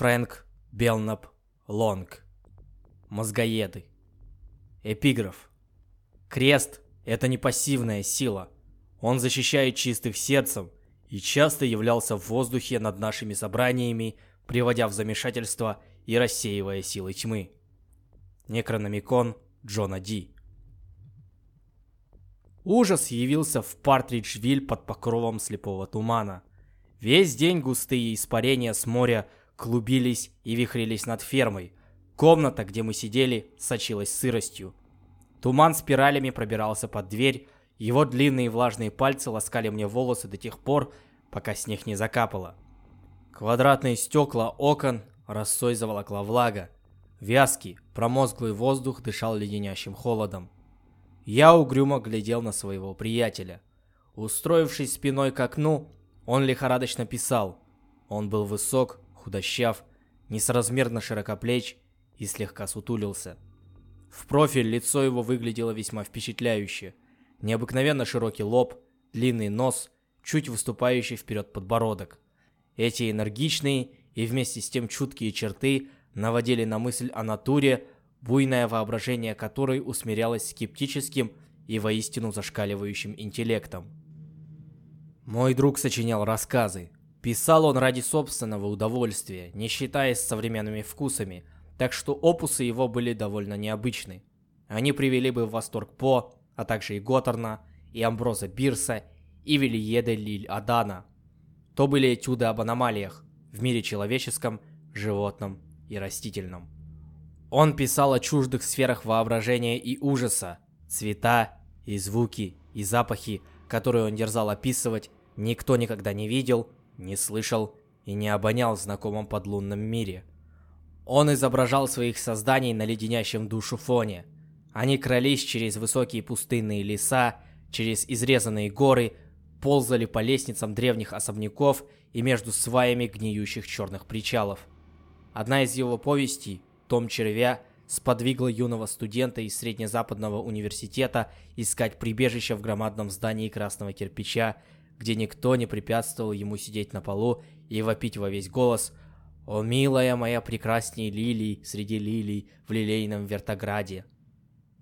Фрэнк Белнап Лонг. Мозгоеды. Эпиграф. Крест — это не пассивная сила. Он защищает чистых сердцем и часто являлся в воздухе над нашими собраниями, приводя в замешательство и рассеивая силы тьмы. Некрономикон Джона Ди. Ужас явился в Партриджвиль под покровом слепого тумана. Весь день густые испарения с моря клубились и вихрились над фермой. Комната, где мы сидели, сочилась сыростью. Туман спиралями пробирался под дверь, его длинные влажные пальцы ласкали мне волосы до тех пор, пока снег не закапало. Квадратные стекла окон росой заволокла влага. Вязкий, промозглый воздух дышал леденящим холодом. Я угрюмо глядел на своего приятеля. Устроившись спиной к окну, он лихорадочно писал. Он был высок, худощав, несоразмерно широкоплеч и слегка сутулился. В профиль лицо его выглядело весьма впечатляюще. Необыкновенно широкий лоб, длинный нос, чуть выступающий вперед подбородок. Эти энергичные и вместе с тем чуткие черты наводили на мысль о натуре, буйное воображение которой усмирялось скептическим и воистину зашкаливающим интеллектом. Мой друг сочинял рассказы, Писал он ради собственного удовольствия, не считаясь современными вкусами, так что опусы его были довольно необычны. Они привели бы в восторг По, а также и Готтерна, и Амброза Бирса, и Вильеда Лиль Адана. То были этюды об аномалиях в мире человеческом, животном и растительном. Он писал о чуждых сферах воображения и ужаса, цвета и звуки и запахи, которые он дерзал описывать, никто никогда не видел не слышал и не обонял в знакомом подлунном мире. Он изображал своих созданий на леденящем душу фоне. Они крались через высокие пустынные леса, через изрезанные горы, ползали по лестницам древних особняков и между сваями гниющих черных причалов. Одна из его повестей, «Том червя», сподвигла юного студента из Среднезападного университета искать прибежище в громадном здании красного кирпича, где никто не препятствовал ему сидеть на полу и вопить во весь голос «О, милая моя прекрасней лилий среди лилий в лилейном вертограде!»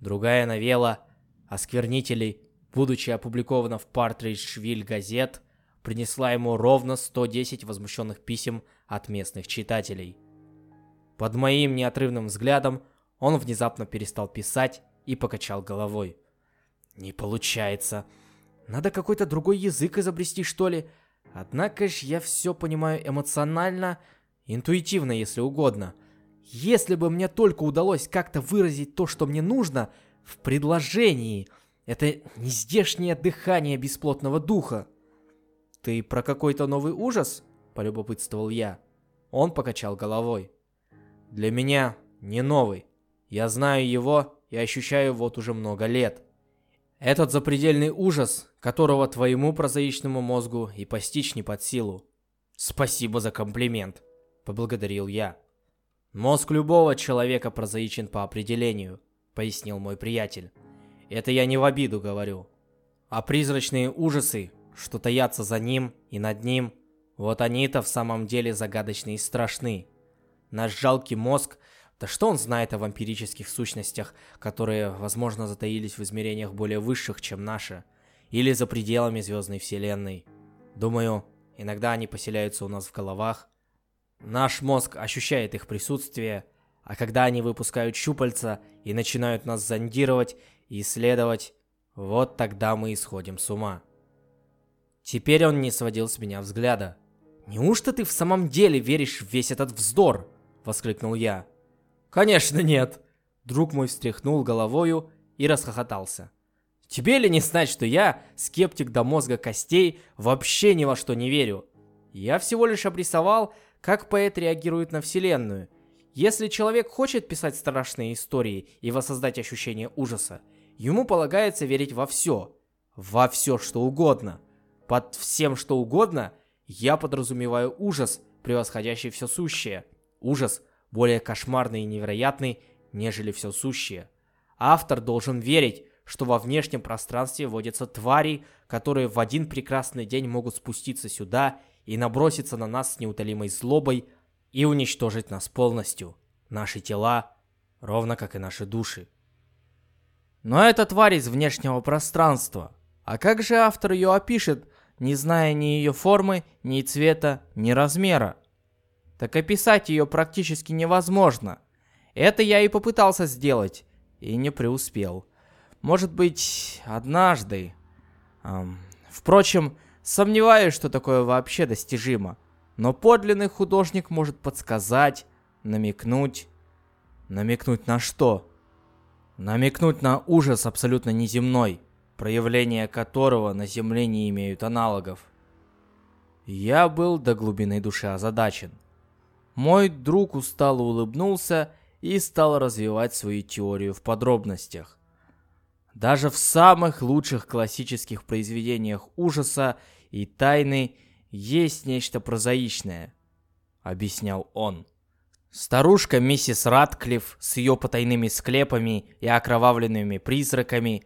Другая новелла «Осквернители», будучи опубликована в Партриджвиль газет, принесла ему ровно 110 возмущенных писем от местных читателей. Под моим неотрывным взглядом он внезапно перестал писать и покачал головой. «Не получается. Надо какой-то другой язык изобрести, что ли. Однако ж я все понимаю эмоционально, интуитивно, если угодно. Если бы мне только удалось как-то выразить то, что мне нужно, в предложении. Это не здешнее дыхание бесплотного духа. «Ты про какой-то новый ужас?» – полюбопытствовал я. Он покачал головой. «Для меня не новый. Я знаю его и ощущаю вот уже много лет. Этот запредельный ужас, которого твоему прозаичному мозгу и постичь не под силу. Спасибо за комплимент, поблагодарил я. Мозг любого человека прозаичен по определению, пояснил мой приятель. Это я не в обиду говорю. А призрачные ужасы, что таятся за ним и над ним, вот они-то в самом деле загадочны и страшны. Наш жалкий мозг да что он знает о вампирических сущностях, которые, возможно, затаились в измерениях более высших, чем наши, или за пределами звездной вселенной? Думаю, иногда они поселяются у нас в головах. Наш мозг ощущает их присутствие, а когда они выпускают щупальца и начинают нас зондировать и исследовать, вот тогда мы исходим с ума. Теперь он не сводил с меня взгляда. «Неужто ты в самом деле веришь в весь этот вздор?» — воскликнул я. «Конечно нет!» Друг мой встряхнул головою и расхохотался. «Тебе ли не знать, что я, скептик до мозга костей, вообще ни во что не верю? Я всего лишь обрисовал, как поэт реагирует на Вселенную. Если человек хочет писать страшные истории и воссоздать ощущение ужаса, ему полагается верить во все. Во все, что угодно. Под всем, что угодно, я подразумеваю ужас, превосходящий все сущее. Ужас, более кошмарный и невероятный, нежели все сущее. Автор должен верить, что во внешнем пространстве водятся твари, которые в один прекрасный день могут спуститься сюда и наброситься на нас с неутолимой злобой, и уничтожить нас полностью, наши тела, ровно как и наши души. Но это тварь из внешнего пространства. А как же автор ее опишет, не зная ни ее формы, ни цвета, ни размера? Так описать ее практически невозможно. Это я и попытался сделать, и не преуспел. Может быть, однажды. Эм, впрочем, сомневаюсь, что такое вообще достижимо. Но подлинный художник может подсказать, намекнуть. Намекнуть на что? Намекнуть на ужас абсолютно неземной, проявления которого на Земле не имеют аналогов. Я был до глубины души озадачен. Мой друг устало улыбнулся и стал развивать свою теорию в подробностях. Даже в самых лучших классических произведениях ужаса и тайны есть нечто прозаичное, объяснял он. Старушка миссис Ратклифф с ее потайными склепами и окровавленными призраками,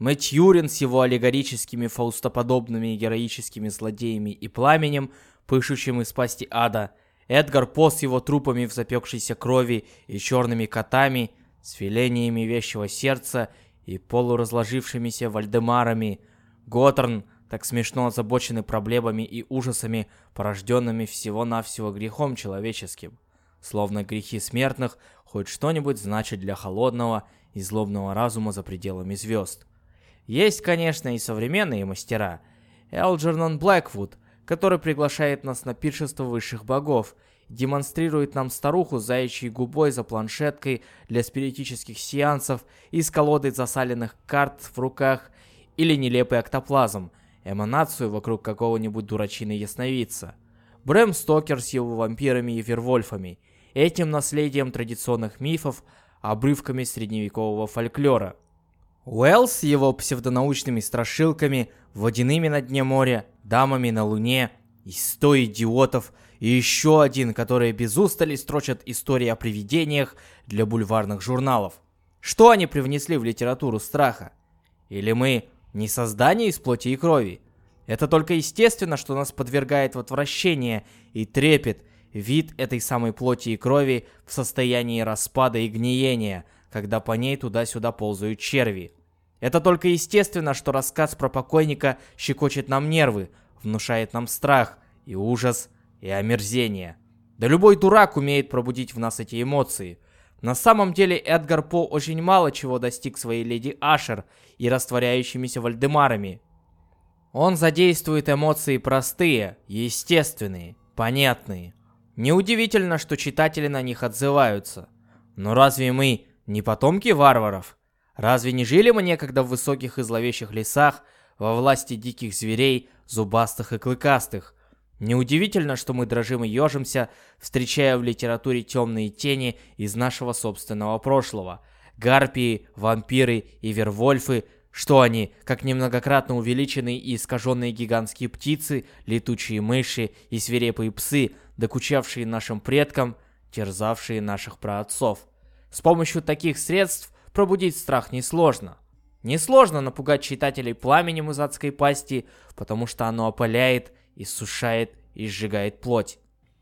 Мэтт Юрин с его аллегорическими фаустоподобными героическими злодеями и пламенем, пышущим из пасти ада, Эдгар По с его трупами в запекшейся крови и черными котами, с филениями вещего сердца и полуразложившимися Вальдемарами, Готтерн, так смешно озабоченный проблемами и ужасами, порожденными всего-навсего грехом человеческим. Словно грехи смертных хоть что-нибудь значит для холодного и злобного разума за пределами звезд. Есть, конечно, и современные мастера. Элджернон Блэквуд, который приглашает нас на пиршество высших богов, демонстрирует нам старуху с заячьей губой за планшеткой для спиритических сеансов и с колодой засаленных карт в руках или нелепый октоплазм, эманацию вокруг какого-нибудь дурачины ясновидца. Брэм Стокер с его вампирами и вервольфами – этим наследием традиционных мифов, обрывками средневекового фольклора. Уэллс с его псевдонаучными страшилками, водяными на дне моря, дамами на луне, и сто идиотов, и еще один, которые без устали строчат истории о привидениях для бульварных журналов. Что они привнесли в литературу страха? Или мы не создание из плоти и крови? Это только естественно, что нас подвергает в отвращение и трепет, вид этой самой плоти и крови в состоянии распада и гниения, когда по ней туда-сюда ползают черви. Это только естественно, что рассказ про покойника щекочет нам нервы, внушает нам страх и ужас и омерзение. Да любой дурак умеет пробудить в нас эти эмоции. На самом деле Эдгар По очень мало чего достиг своей леди Ашер и растворяющимися Вальдемарами. Он задействует эмоции простые, естественные, понятные. Неудивительно, что читатели на них отзываются. Но разве мы не потомки варваров? Разве не жили мы некогда в высоких и зловещих лесах, во власти диких зверей, зубастых и клыкастых? Неудивительно, что мы дрожим и ежимся, встречая в литературе темные тени из нашего собственного прошлого. Гарпии, вампиры и вервольфы – что они, как немногократно увеличенные и искаженные гигантские птицы, летучие мыши и свирепые псы, докучавшие нашим предкам, терзавшие наших праотцов. С помощью таких средств пробудить страх несложно. Несложно напугать читателей пламенем из адской пасти, потому что оно опаляет, иссушает и сжигает плоть.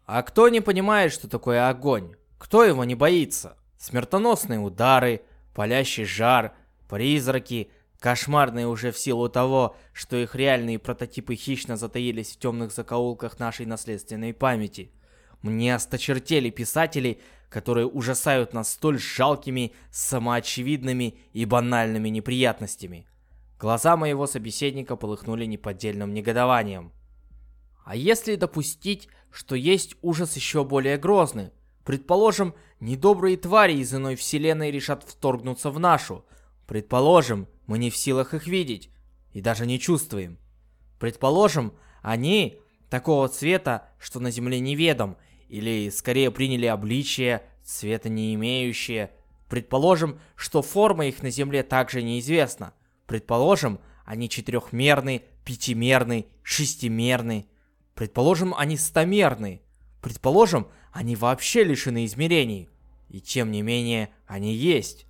А кто не понимает, что такое огонь? Кто его не боится? Смертоносные удары, палящий жар, призраки, кошмарные уже в силу того, что их реальные прототипы хищно затаились в темных закоулках нашей наследственной памяти. Мне осточертели писатели, которые ужасают нас столь жалкими, самоочевидными и банальными неприятностями. Глаза моего собеседника полыхнули неподдельным негодованием. А если допустить, что есть ужас еще более грозный? Предположим, недобрые твари из иной вселенной решат вторгнуться в нашу. Предположим, мы не в силах их видеть и даже не чувствуем. Предположим, они такого цвета, что на Земле неведом, или скорее приняли обличие, цвета не имеющее. Предположим, что форма их на Земле также неизвестна. Предположим, они четырехмерны, пятимерны, шестимерны. Предположим, они стомерны. Предположим, они вообще лишены измерений. И тем не менее, они есть.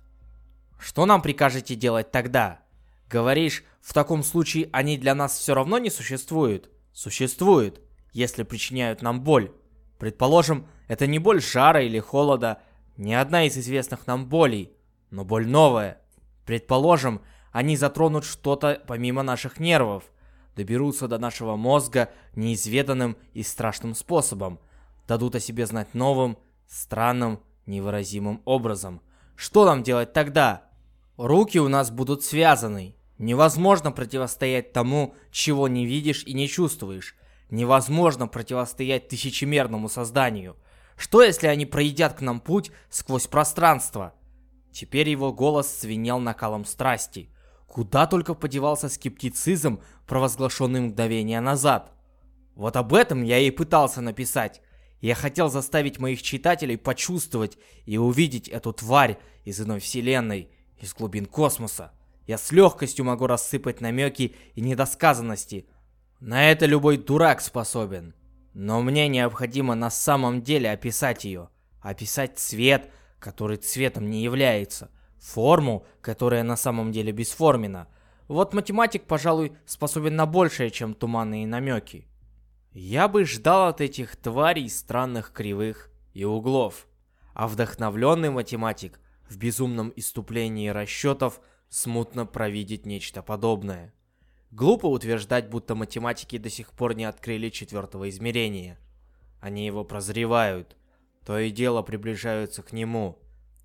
Что нам прикажете делать тогда? Говоришь, в таком случае они для нас все равно не существуют? Существуют, если причиняют нам боль. Предположим, Это не боль жара или холода, не одна из известных нам болей, но боль новая. Предположим, они затронут что-то помимо наших нервов, доберутся до нашего мозга неизведанным и страшным способом, дадут о себе знать новым, странным, невыразимым образом. Что нам делать тогда? Руки у нас будут связаны. Невозможно противостоять тому, чего не видишь и не чувствуешь. Невозможно противостоять тысячемерному созданию. Что если они проедят к нам путь сквозь пространство? Теперь его голос свинел накалом страсти. Куда только подевался скептицизм, провозглашенный мгновение назад. Вот об этом я и пытался написать. Я хотел заставить моих читателей почувствовать и увидеть эту тварь из иной вселенной, из глубин космоса. Я с легкостью могу рассыпать намеки и недосказанности. На это любой дурак способен. Но мне необходимо на самом деле описать ее. Описать цвет, который цветом не является. Форму, которая на самом деле бесформена. Вот математик, пожалуй, способен на большее, чем туманные намеки. Я бы ждал от этих тварей странных кривых и углов. А вдохновленный математик в безумном иступлении расчетов смутно провидит нечто подобное. Глупо утверждать, будто математики до сих пор не открыли четвертого измерения. Они его прозревают. То и дело приближаются к нему.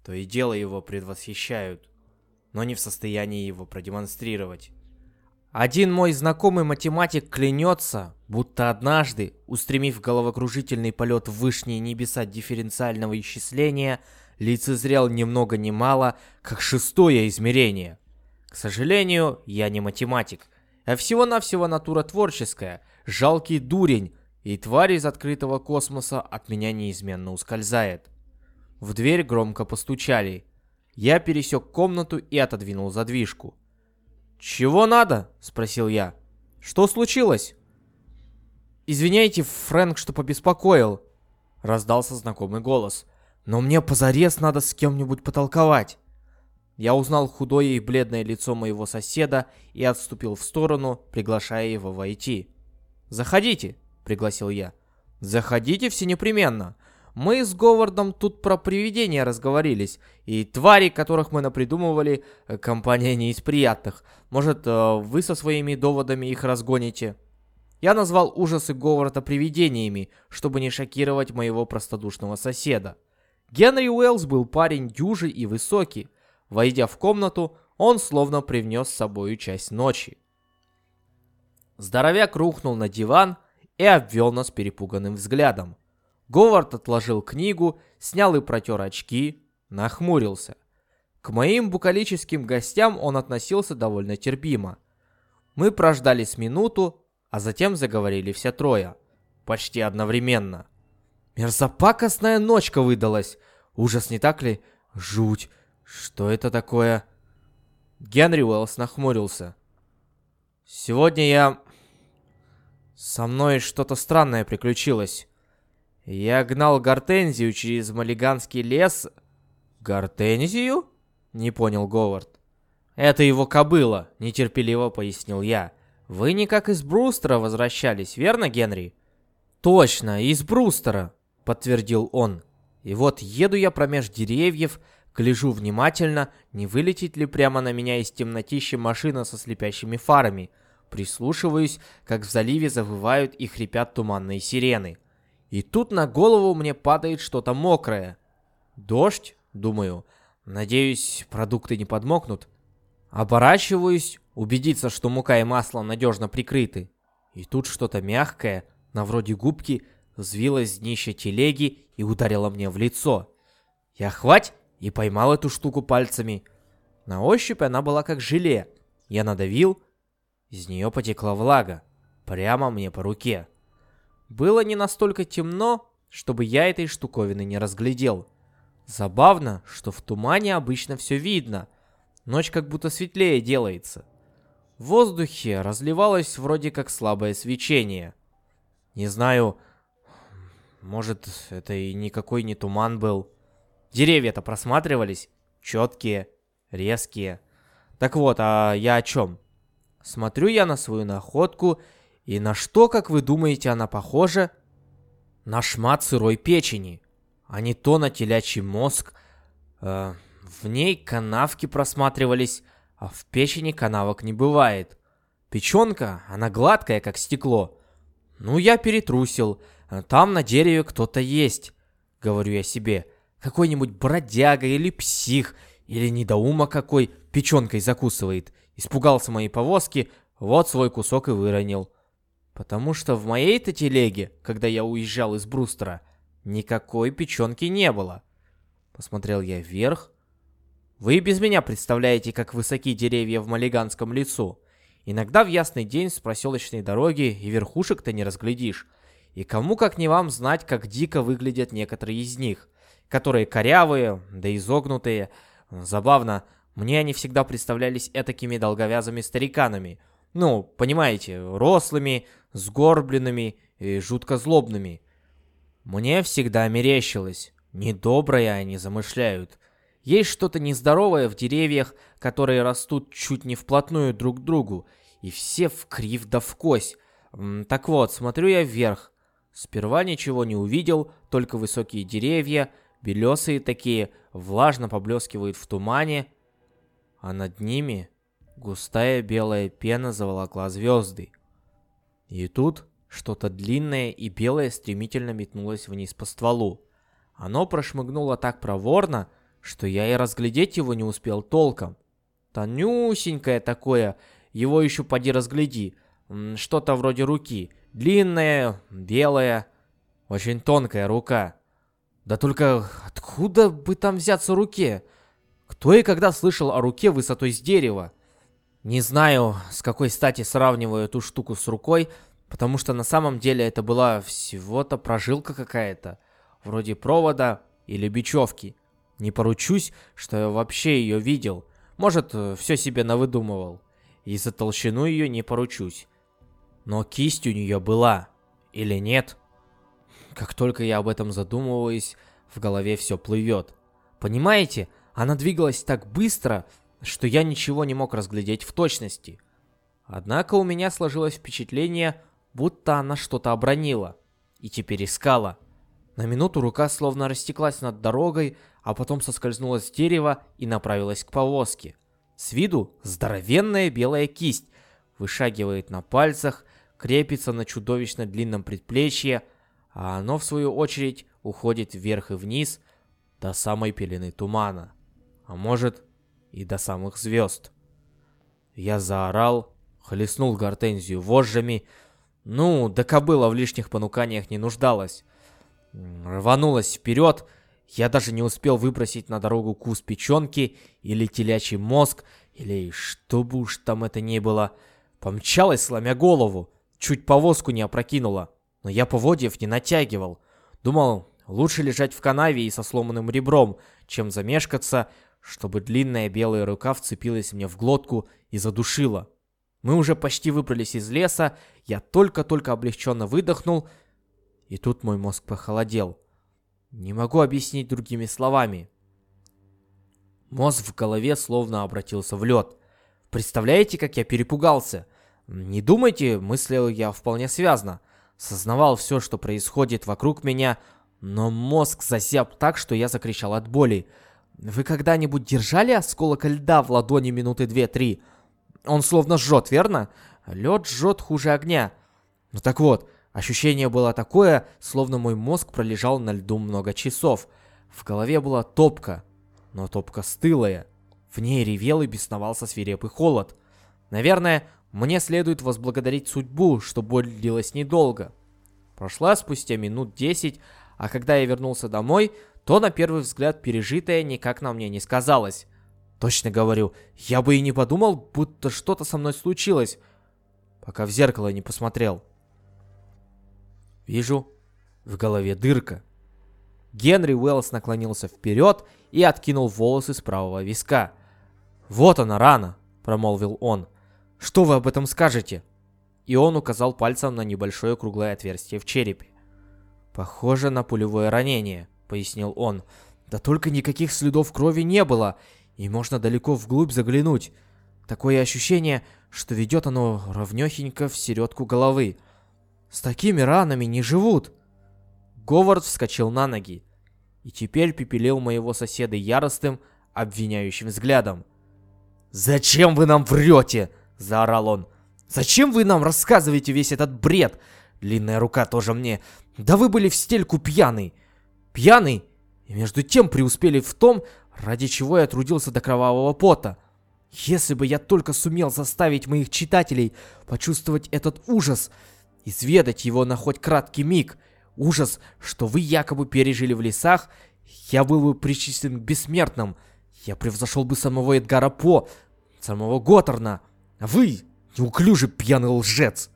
То и дело его предвосхищают. Но не в состоянии его продемонстрировать. Один мой знакомый математик клянется, будто однажды, устремив головокружительный полет в вышние небеса дифференциального исчисления, лицезрел ни много ни мало, как шестое измерение. К сожалению, я не математик, а всего-навсего натура творческая, жалкий дурень, и тварь из открытого космоса от меня неизменно ускользает. В дверь громко постучали. Я пересек комнату и отодвинул задвижку. «Чего надо?» — спросил я. «Что случилось?» «Извиняйте, Фрэнк, что побеспокоил», — раздался знакомый голос. «Но мне позарез надо с кем-нибудь потолковать». Я узнал худое и бледное лицо моего соседа и отступил в сторону, приглашая его войти. «Заходите», — пригласил я. «Заходите все непременно. Мы с Говардом тут про привидения разговорились, и твари, которых мы напридумывали, э, компания не из приятных. Может, э, вы со своими доводами их разгоните?» Я назвал ужасы Говарда привидениями, чтобы не шокировать моего простодушного соседа. Генри Уэллс был парень дюжий и высокий. Войдя в комнату, он словно привнес с собою часть ночи. Здоровяк рухнул на диван и обвел нас перепуганным взглядом. Говард отложил книгу, снял и протер очки, нахмурился. К моим букалическим гостям он относился довольно терпимо. Мы прождали с минуту, а затем заговорили все трое. Почти одновременно. Мерзопакостная ночка выдалась. Ужас, не так ли? Жуть. Что это такое? Генри Уэллс нахмурился. Сегодня я... Со мной что-то странное приключилось. Я гнал гортензию через Малиганский лес. Гортензию? Не понял Говард. Это его кобыла, нетерпеливо пояснил я. Вы не как из Брустера возвращались, верно, Генри? Точно, из Брустера, подтвердил он. И вот еду я промеж деревьев, гляжу внимательно, не вылетит ли прямо на меня из темнотища машина со слепящими фарами. Прислушиваюсь, как в заливе завывают и хрипят туманные сирены. И тут на голову мне падает что-то мокрое. Дождь, думаю. Надеюсь, продукты не подмокнут. Оборачиваюсь, убедиться, что мука и масло надежно прикрыты. И тут что-то мягкое, на вроде губки, взвилось с днища телеги и ударило мне в лицо. Я хвать и поймал эту штуку пальцами. На ощупь она была как желе. Я надавил, из нее потекла влага. Прямо мне по руке. Было не настолько темно, чтобы я этой штуковины не разглядел. Забавно, что в тумане обычно все видно. Ночь как будто светлее делается. В воздухе разливалось вроде как слабое свечение. Не знаю, может, это и никакой не туман был. Деревья-то просматривались, четкие, резкие. Так вот, а я о чем? Смотрю я на свою находку и на что, как вы думаете, она похожа? На шмат сырой печени. а не то на телячий мозг. Э, в ней канавки просматривались, а в печени канавок не бывает. Печенка, она гладкая, как стекло. Ну, я перетрусил. Там на дереве кто-то есть, говорю я себе. Какой-нибудь бродяга или псих, или недоума какой печенкой закусывает. Испугался моей повозки, вот свой кусок и выронил. Потому что в моей-то телеге, когда я уезжал из Брустера, никакой печенки не было. Посмотрел я вверх. Вы без меня представляете, как высоки деревья в Малиганском лесу. Иногда в ясный день с проселочной дороги и верхушек-то не разглядишь. И кому как не вам знать, как дико выглядят некоторые из них, которые корявые, да изогнутые. Забавно, мне они всегда представлялись этакими долговязыми стариканами. Ну, понимаете, рослыми, сгорбленными и жутко злобными. Мне всегда мерещилось. Недоброе они замышляют. Есть что-то нездоровое в деревьях, которые растут чуть не вплотную друг к другу, и все в крив да в кось. Так вот, смотрю я вверх. Сперва ничего не увидел, только высокие деревья, белесые такие, влажно поблескивают в тумане, а над ними густая белая пена заволокла звезды. И тут что-то длинное и белое стремительно метнулось вниз по стволу. Оно прошмыгнуло так проворно, что я и разглядеть его не успел толком. Тонюсенькое такое, его еще поди разгляди. Что-то вроде руки. Длинная, белая, очень тонкая рука. Да только откуда бы там взяться руке? Кто и когда слышал о руке высотой с дерева? Не знаю, с какой стати сравниваю эту штуку с рукой, потому что на самом деле это была всего-то прожилка какая-то, вроде провода или бечевки. Не поручусь, что я вообще ее видел. Может, все себе навыдумывал. И за толщину ее не поручусь. Но кисть у нее была. Или нет? Как только я об этом задумываюсь, в голове все плывет. Понимаете, она двигалась так быстро, что я ничего не мог разглядеть в точности. Однако у меня сложилось впечатление, будто она что-то обронила и теперь искала. На минуту рука словно растеклась над дорогой, а потом соскользнула с дерева и направилась к повозке. С виду здоровенная белая кисть вышагивает на пальцах, крепится на чудовищно длинном предплечье, а оно в свою очередь уходит вверх и вниз до самой пелены тумана. А может, и до самых звезд. Я заорал, хлестнул гортензию вожжами. Ну, да кобыла в лишних понуканиях не нуждалась. Рванулась вперед. Я даже не успел выбросить на дорогу кус печенки или телячий мозг, или что бы уж там это ни было. Помчалась, сломя голову. Чуть повозку не опрокинула. Но я поводьев не натягивал. Думал, лучше лежать в канаве и со сломанным ребром, чем замешкаться, чтобы длинная белая рука вцепилась мне в глотку и задушила. Мы уже почти выбрались из леса, я только-только облегченно выдохнул, и тут мой мозг похолодел. Не могу объяснить другими словами. Мозг в голове словно обратился в лед. Представляете, как я перепугался? Не думайте, мыслил я вполне связно. Сознавал все, что происходит вокруг меня, но мозг засяб так, что я закричал от боли. Вы когда-нибудь держали осколок льда в ладони минуты две-три? Он словно жжет, верно? Лед жжет хуже огня. Ну так вот, ощущение было такое, словно мой мозг пролежал на льду много часов. В голове была топка, но топка стылая. В ней ревел и бесновался свирепый холод. Наверное, мне следует возблагодарить судьбу, что боль длилась недолго. Прошла спустя минут десять, а когда я вернулся домой, то на первый взгляд пережитое никак на мне не сказалось. Точно говорю, я бы и не подумал, будто что-то со мной случилось, пока в зеркало не посмотрел. Вижу, в голове дырка. Генри Уэллс наклонился вперед и откинул волосы с правого виска. «Вот она рана», — промолвил он. «Что вы об этом скажете?» И он указал пальцем на небольшое круглое отверстие в черепе. «Похоже на пулевое ранение», — пояснил он. «Да только никаких следов крови не было, и можно далеко вглубь заглянуть. Такое ощущение, что ведет оно ровнёхенько в середку головы. С такими ранами не живут!» Говард вскочил на ноги. и теперь пепелил моего соседа яростным, обвиняющим взглядом. «Зачем вы нам врете?» – заорал он. «Зачем вы нам рассказываете весь этот бред? Длинная рука тоже мне. Да вы были в стельку пьяный. Пьяный? И между тем преуспели в том, ради чего я трудился до кровавого пота. Если бы я только сумел заставить моих читателей почувствовать этот ужас, изведать его на хоть краткий миг, ужас, что вы якобы пережили в лесах, я был бы причислен к бессмертным. Я превзошел бы самого Эдгара По, самого Готтерна. А вы, неуклюжий пьяный лжец.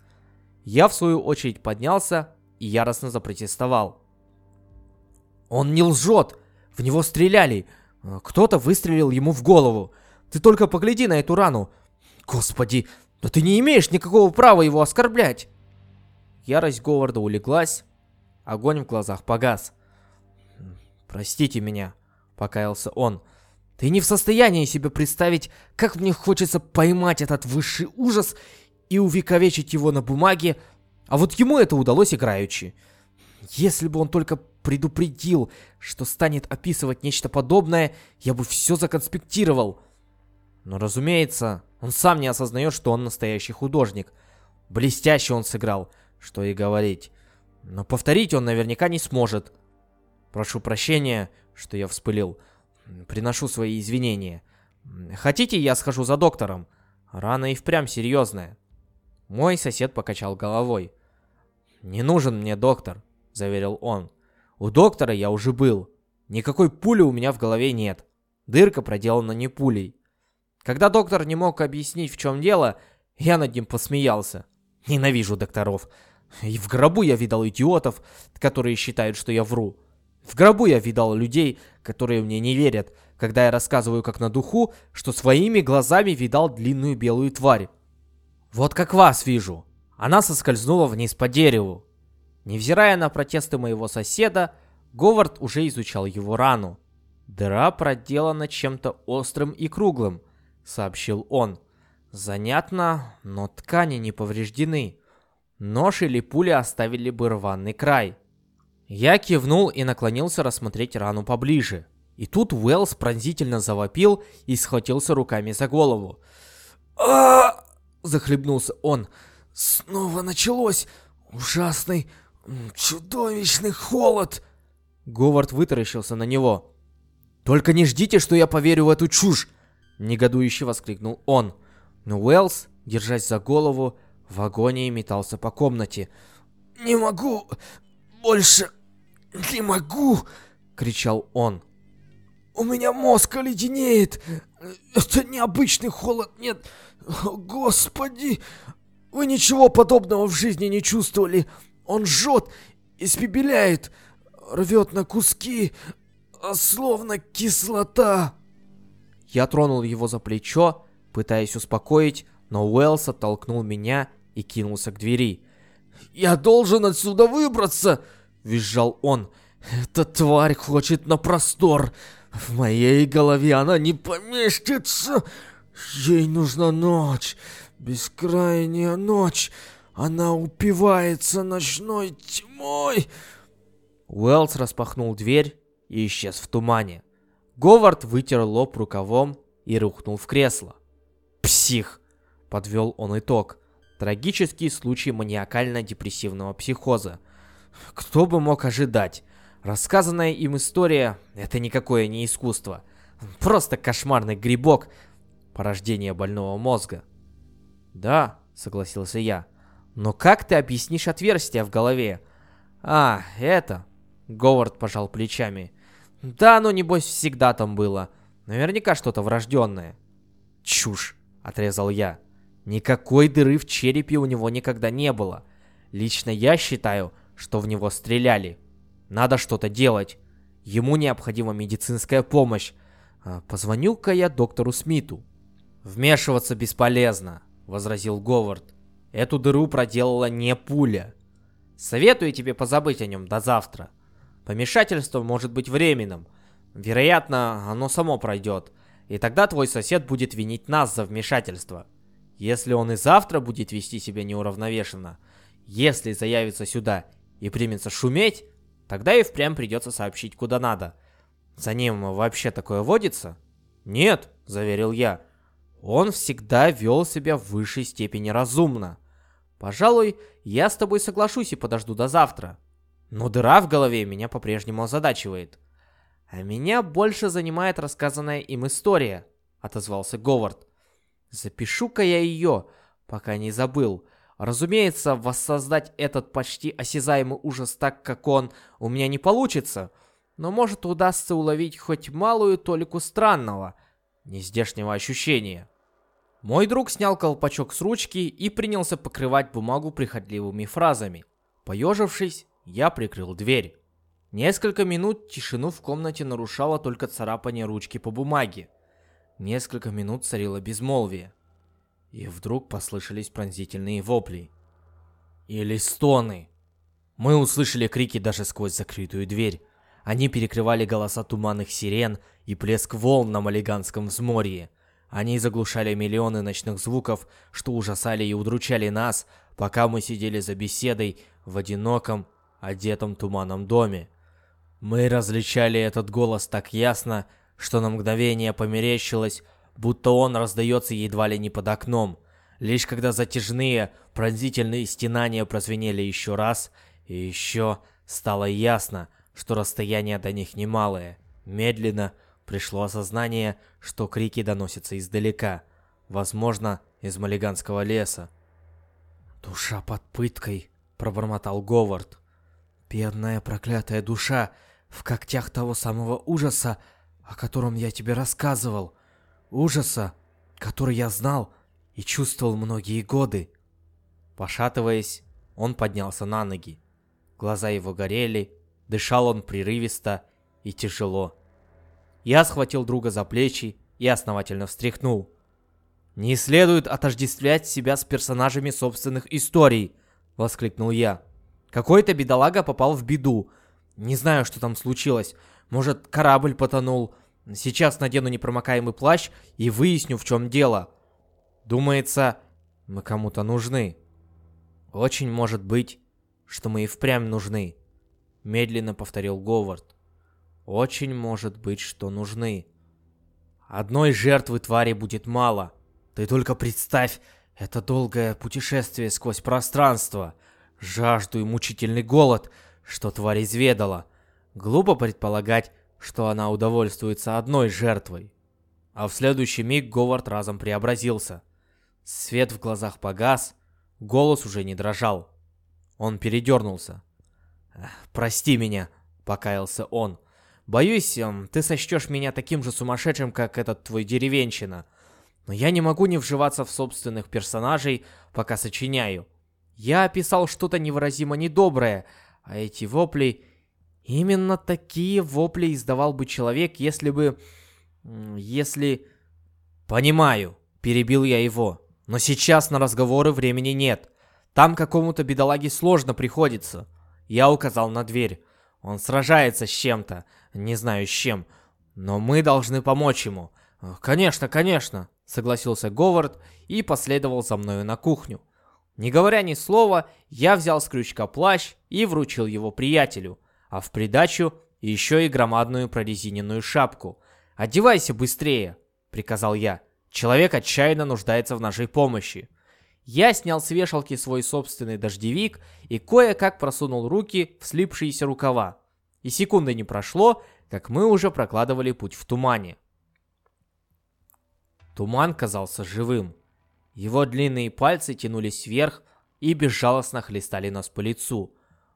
Я, в свою очередь, поднялся и яростно запротестовал. Он не лжет. В него стреляли. Кто-то выстрелил ему в голову. Ты только погляди на эту рану. Господи, да ты не имеешь никакого права его оскорблять. Ярость Говарда улеглась. Огонь в глазах погас. «Простите меня», — покаялся он. «Ты не в состоянии себе представить, как мне хочется поймать этот высший ужас и увековечить его на бумаге, а вот ему это удалось играючи. Если бы он только предупредил, что станет описывать нечто подобное, я бы все законспектировал. Но, разумеется, он сам не осознает, что он настоящий художник. Блестяще он сыграл, что и говорить. Но повторить он наверняка не сможет. Прошу прощения, что я вспылил. Приношу свои извинения. Хотите, я схожу за доктором? Рана и впрямь серьезная. Мой сосед покачал головой. «Не нужен мне доктор», — заверил он. «У доктора я уже был. Никакой пули у меня в голове нет. Дырка проделана не пулей». Когда доктор не мог объяснить, в чем дело, я над ним посмеялся. Ненавижу докторов. И в гробу я видал идиотов, которые считают, что я вру. В гробу я видал людей, которые мне не верят, когда я рассказываю как на духу, что своими глазами видал длинную белую тварь. Вот как вас вижу. Она соскользнула вниз по дереву. Невзирая на протесты моего соседа, Говард уже изучал его рану. Дыра проделана чем-то острым и круглым, сообщил он. Занятно, но ткани не повреждены. Нож или пуля оставили бы рваный край. Я кивнул и наклонился рассмотреть рану поближе. И тут Уэллс пронзительно завопил и схватился руками за голову. а захлебнулся он. «Снова началось! Ужасный, чудовищный холод!» Говард вытаращился на него. «Только не ждите, что я поверю в эту чушь!» Негодующе воскликнул он. Но Уэллс, держась за голову, в агонии метался по комнате. «Не могу! Больше не могу!» — кричал он. «У меня мозг оледенеет! Это необычный холод, нет! Господи! Вы ничего подобного в жизни не чувствовали. Он жжет, испепеляет, рвет на куски, словно кислота. Я тронул его за плечо, пытаясь успокоить, но Уэллс оттолкнул меня и кинулся к двери. «Я должен отсюда выбраться!» — визжал он. «Эта тварь хочет на простор. В моей голове она не поместится. Ей нужна ночь, бескрайняя ночь. Она упивается ночной тьмой. Уэллс распахнул дверь и исчез в тумане. Говард вытер лоб рукавом и рухнул в кресло. «Псих!» — подвел он итог. Трагический случай маниакально-депрессивного психоза. Кто бы мог ожидать? Рассказанная им история — это никакое не искусство. Просто кошмарный грибок, порождение больного мозга. Да, согласился я. Но как ты объяснишь отверстие в голове? А, это... Говард пожал плечами. Да, ну небось всегда там было. Наверняка что-то врожденное. Чушь, отрезал я. Никакой дыры в черепе у него никогда не было. Лично я считаю, что в него стреляли. Надо что-то делать. Ему необходима медицинская помощь. А, позвоню-ка я доктору Смиту. «Вмешиваться бесполезно», — возразил Говард. «Эту дыру проделала не пуля. Советую тебе позабыть о нем до завтра. Помешательство может быть временным. Вероятно, оно само пройдет. И тогда твой сосед будет винить нас за вмешательство. Если он и завтра будет вести себя неуравновешенно, если заявится сюда и примется шуметь, Тогда и впрямь придется сообщить куда надо. За ним вообще такое водится? Нет, заверил я. Он всегда вел себя в высшей степени разумно. Пожалуй, я с тобой соглашусь и подожду до завтра. Но дыра в голове меня по-прежнему озадачивает. А меня больше занимает рассказанная им история, отозвался Говард. Запишу-ка я ее, пока не забыл. Разумеется, воссоздать этот почти осязаемый ужас так, как он, у меня не получится. Но может удастся уловить хоть малую толику странного, нездешнего ощущения. Мой друг снял колпачок с ручки и принялся покрывать бумагу прихотливыми фразами. Поежившись, я прикрыл дверь. Несколько минут тишину в комнате нарушало только царапание ручки по бумаге. Несколько минут царило безмолвие. И вдруг послышались пронзительные вопли. Или стоны. Мы услышали крики даже сквозь закрытую дверь. Они перекрывали голоса туманных сирен и плеск волн на Малиганском взморье. Они заглушали миллионы ночных звуков, что ужасали и удручали нас, пока мы сидели за беседой в одиноком, одетом туманом доме. Мы различали этот голос так ясно, что на мгновение померещилось, будто он раздается едва ли не под окном. Лишь когда затяжные, пронзительные стенания прозвенели еще раз, и еще стало ясно, что расстояние до них немалое. Медленно пришло осознание, что крики доносятся издалека, возможно, из Малиганского леса. «Душа под пыткой», — пробормотал Говард. «Бедная проклятая душа в когтях того самого ужаса, о котором я тебе рассказывал ужаса, который я знал и чувствовал многие годы. Пошатываясь, он поднялся на ноги. Глаза его горели, дышал он прерывисто и тяжело. Я схватил друга за плечи и основательно встряхнул. «Не следует отождествлять себя с персонажами собственных историй!» — воскликнул я. «Какой-то бедолага попал в беду. Не знаю, что там случилось. Может, корабль потонул, Сейчас надену непромокаемый плащ и выясню, в чем дело. Думается, мы кому-то нужны. Очень может быть, что мы и впрямь нужны. Медленно повторил Говард. Очень может быть, что нужны. Одной жертвы твари будет мало. Ты только представь, это долгое путешествие сквозь пространство, жажду и мучительный голод, что тварь изведала. Глупо предполагать, что она удовольствуется одной жертвой. А в следующий миг Говард разом преобразился. Свет в глазах погас, голос уже не дрожал. Он передернулся. «Прости меня», — покаялся он. «Боюсь, эм, ты сочтешь меня таким же сумасшедшим, как этот твой деревенщина. Но я не могу не вживаться в собственных персонажей, пока сочиняю. Я описал что-то невыразимо недоброе, а эти вопли Именно такие вопли издавал бы человек, если бы... Если... Понимаю, перебил я его. Но сейчас на разговоры времени нет. Там какому-то бедолаге сложно приходится. Я указал на дверь. Он сражается с чем-то. Не знаю с чем. Но мы должны помочь ему. Конечно, конечно, согласился Говард и последовал за мною на кухню. Не говоря ни слова, я взял с крючка плащ и вручил его приятелю – а в придачу еще и громадную прорезиненную шапку. «Одевайся быстрее!» — приказал я. «Человек отчаянно нуждается в нашей помощи». Я снял с вешалки свой собственный дождевик и кое-как просунул руки в слипшиеся рукава. И секунды не прошло, как мы уже прокладывали путь в тумане. Туман казался живым. Его длинные пальцы тянулись вверх и безжалостно хлестали нас по лицу.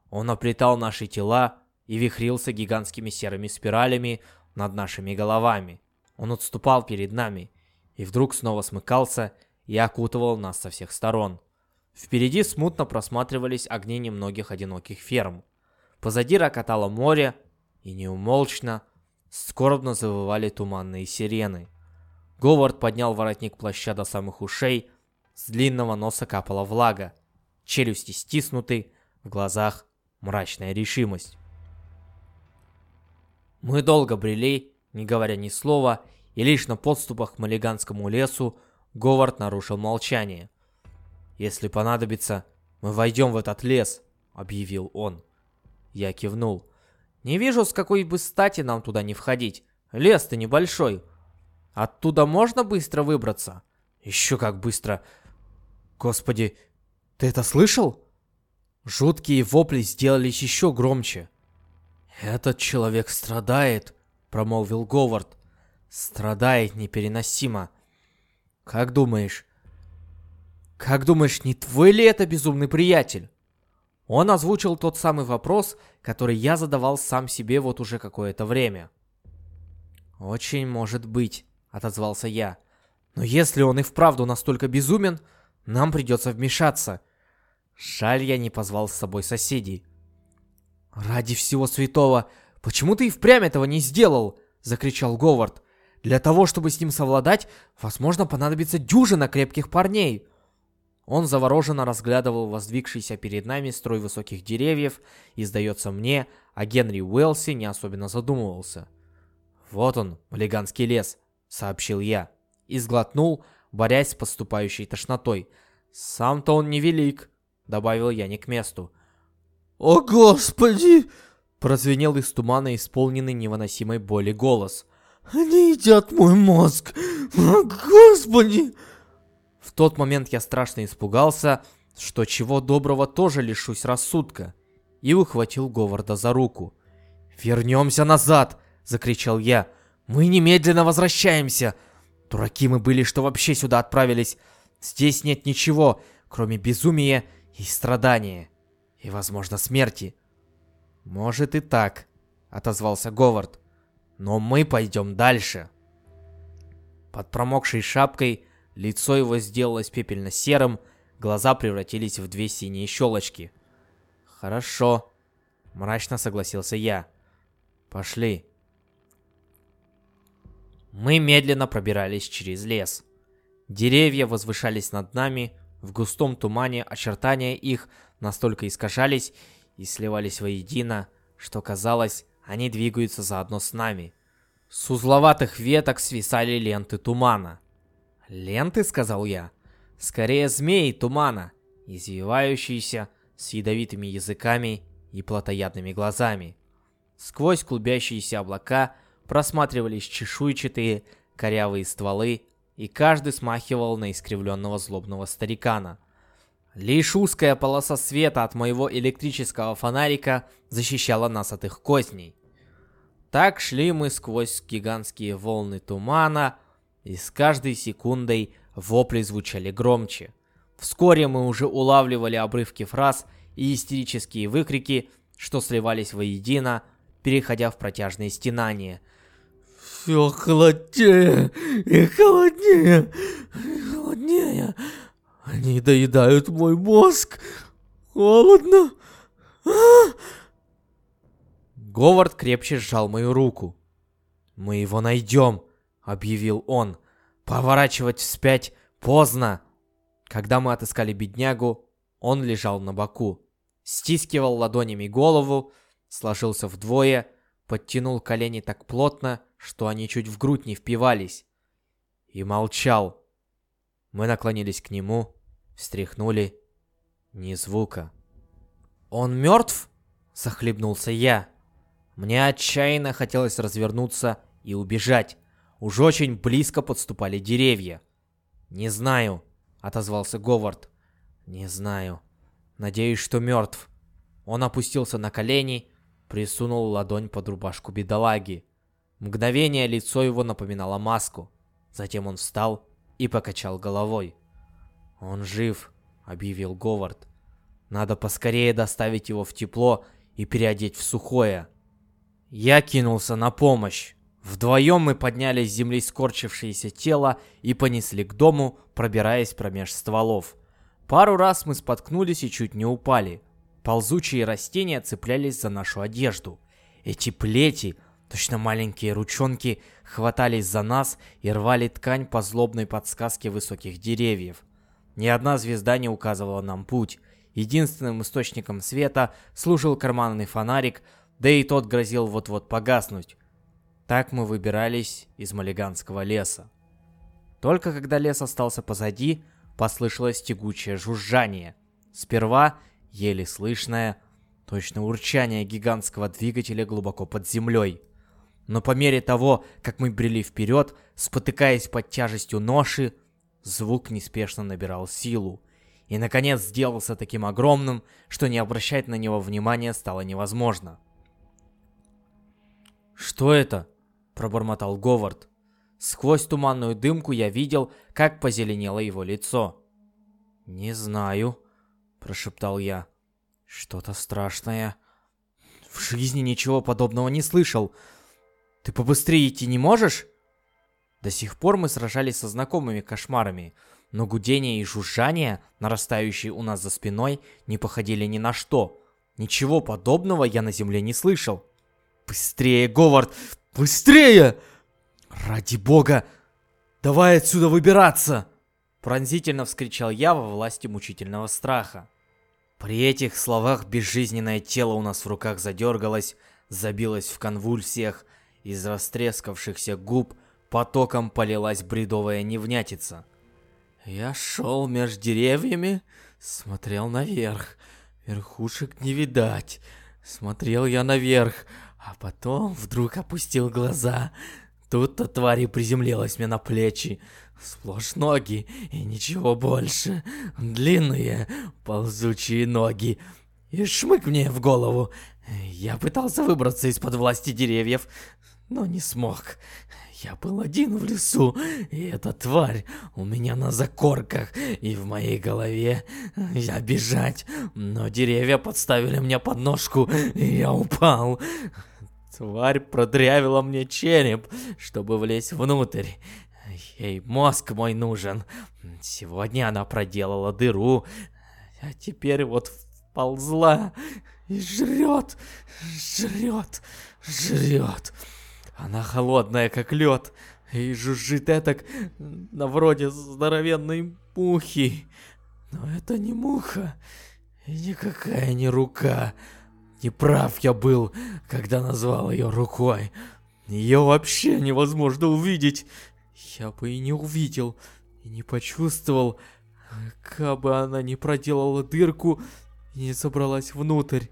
Он оплетал наши тела, и вихрился гигантскими серыми спиралями над нашими головами. Он отступал перед нами и вдруг снова смыкался и окутывал нас со всех сторон. Впереди смутно просматривались огни немногих одиноких ферм. Позади рокотало море, и неумолчно, скорбно завывали туманные сирены. Говард поднял воротник плаща до самых ушей, с длинного носа капала влага, челюсти стиснуты, в глазах мрачная решимость. Мы долго брели, не говоря ни слова, и лишь на подступах к Малиганскому лесу Говард нарушил молчание. «Если понадобится, мы войдем в этот лес», — объявил он. Я кивнул. Не вижу, с какой бы стати нам туда не входить. Лес-то небольшой. Оттуда можно быстро выбраться? Еще как быстро. Господи, ты это слышал? Жуткие вопли сделались еще громче. «Этот человек страдает», — промолвил Говард. «Страдает непереносимо. Как думаешь, как думаешь, не твой ли это безумный приятель?» Он озвучил тот самый вопрос, который я задавал сам себе вот уже какое-то время. «Очень может быть», — отозвался я. «Но если он и вправду настолько безумен, нам придется вмешаться. Жаль, я не позвал с собой соседей». «Ради всего святого, почему ты и впрямь этого не сделал?» — закричал Говард. «Для того, чтобы с ним совладать, возможно, понадобится дюжина крепких парней». Он завороженно разглядывал воздвигшийся перед нами строй высоких деревьев, и, сдается мне, о Генри Уэлси не особенно задумывался. «Вот он, Малиганский лес», — сообщил я, и сглотнул, борясь с поступающей тошнотой. «Сам-то он невелик», — добавил я не к месту. «О, Господи!» — прозвенел из тумана исполненный невыносимой боли голос. «Они едят мой мозг! О, Господи!» В тот момент я страшно испугался, что чего доброго тоже лишусь рассудка, и ухватил Говарда за руку. «Вернемся назад!» — закричал я. «Мы немедленно возвращаемся! Дураки мы были, что вообще сюда отправились! Здесь нет ничего, кроме безумия и страдания, и, возможно, смерти!» «Может и так», — отозвался Говард. «Но мы пойдем дальше». Под промокшей шапкой Лицо его сделалось пепельно-серым, глаза превратились в две синие щелочки. «Хорошо», — мрачно согласился я. «Пошли». Мы медленно пробирались через лес. Деревья возвышались над нами, в густом тумане очертания их настолько искажались и сливались воедино, что казалось, они двигаются заодно с нами. С узловатых веток свисали ленты тумана. «Ленты», — сказал я. «Скорее змеи тумана, извивающиеся с ядовитыми языками и плотоядными глазами». Сквозь клубящиеся облака просматривались чешуйчатые, корявые стволы, и каждый смахивал на искривленного злобного старикана. Лишь узкая полоса света от моего электрического фонарика защищала нас от их козней. Так шли мы сквозь гигантские волны тумана, и с каждой секундой вопли звучали громче. Вскоре мы уже улавливали обрывки фраз и истерические выкрики, что сливались воедино, переходя в протяжные стенания. «Все холоднее и холоднее, и холоднее. Они доедают мой мозг. Холодно. А!» Говард крепче сжал мою руку. «Мы его найдем», объявил он. «Поворачивать вспять поздно!» Когда мы отыскали беднягу, он лежал на боку. Стискивал ладонями голову, сложился вдвое, подтянул колени так плотно, что они чуть в грудь не впивались. И молчал. Мы наклонились к нему, встряхнули. Ни звука. «Он мертв?» — захлебнулся я. Мне отчаянно хотелось развернуться и убежать. Уж очень близко подступали деревья. «Не знаю», — отозвался Говард. «Не знаю. Надеюсь, что мертв». Он опустился на колени, присунул ладонь под рубашку бедолаги. Мгновение лицо его напоминало маску. Затем он встал и покачал головой. «Он жив», — объявил Говард. «Надо поскорее доставить его в тепло и переодеть в сухое». Я кинулся на помощь. Вдвоем мы подняли с земли скорчившееся тело и понесли к дому, пробираясь промеж стволов. Пару раз мы споткнулись и чуть не упали. Ползучие растения цеплялись за нашу одежду. Эти плети, точно маленькие ручонки, хватались за нас и рвали ткань по злобной подсказке высоких деревьев. Ни одна звезда не указывала нам путь. Единственным источником света служил карманный фонарик, да и тот грозил вот-вот погаснуть. Так мы выбирались из Малиганского леса. Только когда лес остался позади, послышалось тягучее жужжание. Сперва еле слышное, точно урчание гигантского двигателя глубоко под землей. Но по мере того, как мы брели вперед, спотыкаясь под тяжестью ноши, звук неспешно набирал силу. И, наконец, сделался таким огромным, что не обращать на него внимания стало невозможно. «Что это?» – пробормотал Говард. Сквозь туманную дымку я видел, как позеленело его лицо. «Не знаю», – прошептал я. «Что-то страшное. В жизни ничего подобного не слышал. Ты побыстрее идти не можешь?» До сих пор мы сражались со знакомыми кошмарами, но гудение и жужжание, нарастающие у нас за спиной, не походили ни на что. Ничего подобного я на земле не слышал. «Быстрее, Говард! Быстрее!» «Ради бога! Давай отсюда выбираться!» Пронзительно вскричал я во власти мучительного страха. При этих словах безжизненное тело у нас в руках задергалось, забилось в конвульсиях, из растрескавшихся губ потоком полилась бредовая невнятица. Я шел между деревьями, смотрел наверх, верхушек не видать. Смотрел я наверх, а потом вдруг опустил глаза, Тут-то тварь приземлилась мне на плечи. Сплошь ноги и ничего больше. Длинные, ползучие ноги. И шмык мне в голову. Я пытался выбраться из-под власти деревьев, но не смог. Я был один в лесу, и эта тварь у меня на закорках, и в моей голове я бежать, но деревья подставили мне подножку, и я упал. Тварь продрявила мне череп, чтобы влезть внутрь. Ей мозг мой нужен. Сегодня она проделала дыру, а теперь вот ползла и жрет, жрет, жрет. Она холодная, как лед, и жужжит этак на вроде здоровенной мухи. Но это не муха, и никакая не рука. Неправ я был, когда назвал ее рукой. Ее вообще невозможно увидеть. Я бы и не увидел, и не почувствовал, как бы она не проделала дырку и не забралась внутрь.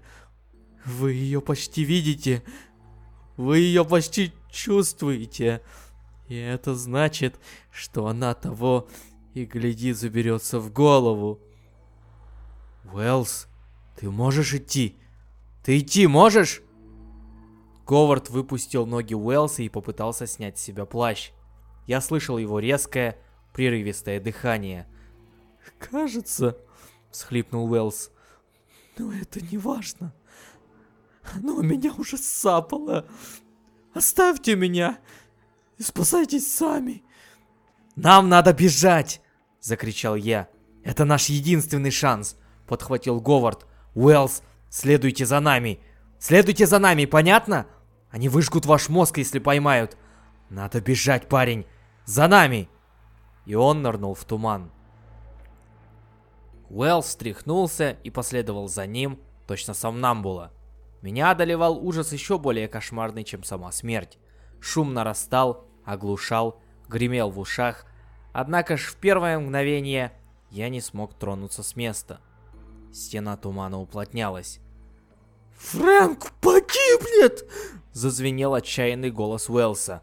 Вы ее почти видите. Вы ее почти чувствуете. И это значит, что она того и гляди заберется в голову. Уэллс, ты можешь идти? Ты идти можешь? Говард выпустил ноги Уэлса и попытался снять с себя плащ. Я слышал его резкое, прерывистое дыхание. «Кажется», — всхлипнул Уэлс, — «но это не важно. Оно меня уже сапало. Оставьте меня и спасайтесь сами». «Нам надо бежать!» — закричал я. «Это наш единственный шанс!» — подхватил Говард. Уэлс Следуйте за нами. Следуйте за нами, понятно? Они выжгут ваш мозг, если поймают. Надо бежать, парень. За нами. И он нырнул в туман. Уэлл встряхнулся и последовал за ним, точно сам Намбула. Меня одолевал ужас еще более кошмарный, чем сама смерть. Шум нарастал, оглушал, гремел в ушах. Однако ж в первое мгновение я не смог тронуться с места. Стена тумана уплотнялась. «Фрэнк погибнет!» — зазвенел отчаянный голос Уэлса.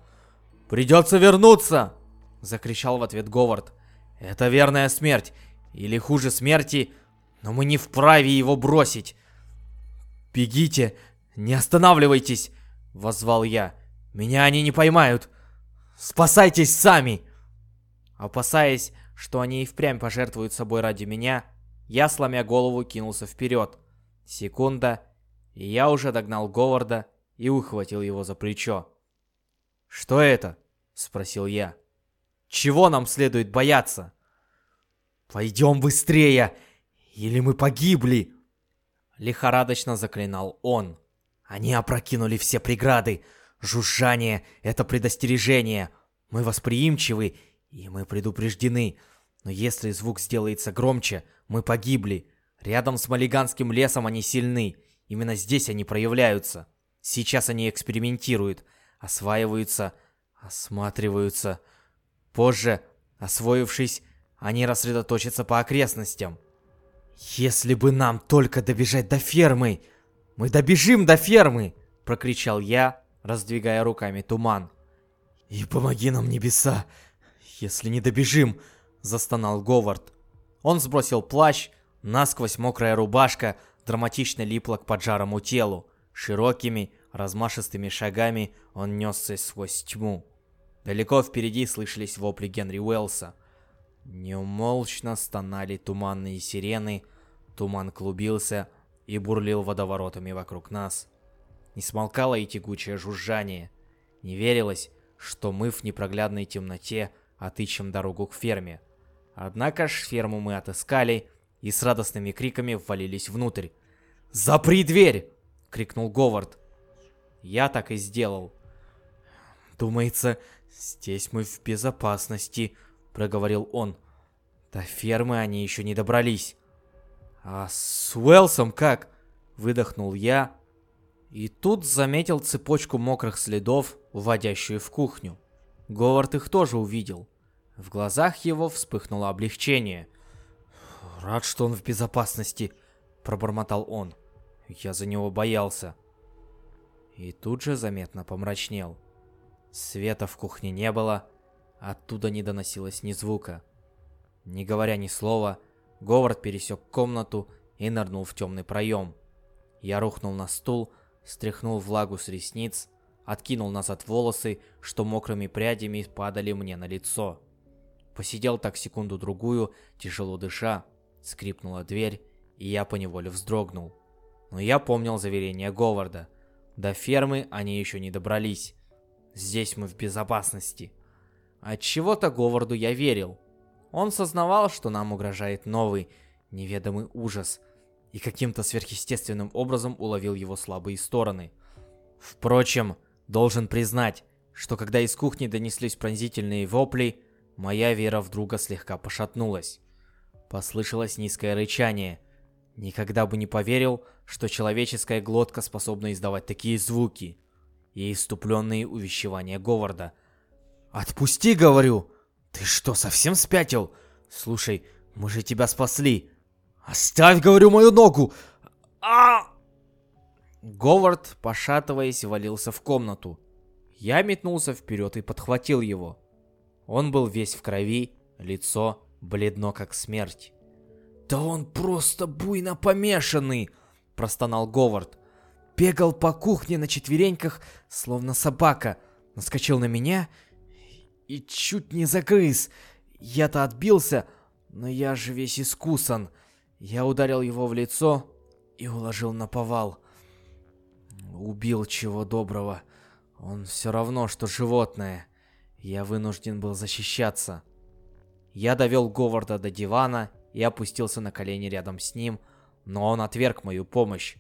«Придется вернуться!» — закричал в ответ Говард. «Это верная смерть, или хуже смерти, но мы не вправе его бросить!» «Бегите! Не останавливайтесь!» — воззвал я. «Меня они не поймают! Спасайтесь сами!» Опасаясь, что они и впрямь пожертвуют собой ради меня, я, сломя голову, кинулся вперед. Секунда, и я уже догнал Говарда и ухватил его за плечо. «Что это?» — спросил я. «Чего нам следует бояться?» «Пойдем быстрее, или мы погибли!» Лихорадочно заклинал он. «Они опрокинули все преграды. Жужжание — это предостережение. Мы восприимчивы, и мы предупреждены. Но если звук сделается громче, мы погибли. Рядом с Малиганским лесом они сильны, Именно здесь они проявляются. Сейчас они экспериментируют, осваиваются, осматриваются. Позже, освоившись, они рассредоточатся по окрестностям. Если бы нам только добежать до фермы, Мы добежим до фермы!» — прокричал я, раздвигая руками туман. «И помоги нам, небеса, если не добежим!» — застонал Говард. Он сбросил плащ, насквозь мокрая рубашка драматично липла к поджарому телу. Широкими, размашистыми шагами он несся сквозь тьму. Далеко впереди слышались вопли Генри Уэллса. Неумолчно стонали туманные сирены, туман клубился и бурлил водоворотами вокруг нас. Не смолкало и тягучее жужжание. Не верилось, что мы в непроглядной темноте отыщем дорогу к ферме. Однако ж ферму мы отыскали и с радостными криками ввалились внутрь. «Запри дверь!» — крикнул Говард. Я так и сделал. «Думается, здесь мы в безопасности», — проговорил он. До фермы они еще не добрались. «А с Уэлсом как?» — выдохнул я. И тут заметил цепочку мокрых следов, уводящую в кухню. Говард их тоже увидел. В глазах его вспыхнуло облегчение. «Рад, что он в безопасности», — пробормотал он. «Я за него боялся». И тут же заметно помрачнел. Света в кухне не было, оттуда не доносилось ни звука. Не говоря ни слова, Говард пересек комнату и нырнул в темный проем. Я рухнул на стул, стряхнул влагу с ресниц, откинул назад волосы, что мокрыми прядями падали мне на лицо. Посидел так секунду-другую, тяжело дыша, скрипнула дверь, и я поневоле вздрогнул. Но я помнил заверение Говарда. До фермы они еще не добрались. Здесь мы в безопасности. От чего-то Говарду я верил. Он сознавал, что нам угрожает новый, неведомый ужас, и каким-то сверхъестественным образом уловил его слабые стороны. Впрочем, должен признать, что когда из кухни донеслись пронзительные вопли, моя вера в друга слегка пошатнулась. Послышалось низкое рычание. Никогда бы не поверил, что человеческая глотка способна издавать такие звуки. И иступленные увещевания Говарда. «Отпусти, говорю!» «Ты что, совсем спятил? Слушай, мы же тебя спасли!» «Оставь, говорю, мою ногу!» а Говард, пошатываясь, валился в комнату. Я метнулся вперед и подхватил его. Он был весь в крови, лицо бледно как смерть. «Да он просто буйно помешанный!» – простонал Говард. Бегал по кухне на четвереньках, словно собака. Наскочил на меня и чуть не загрыз. Я-то отбился, но я же весь искусан. Я ударил его в лицо и уложил на повал. Убил чего доброго. Он все равно, что животное. Я вынужден был защищаться. Я довел Говарда до дивана и опустился на колени рядом с ним, но он отверг мою помощь.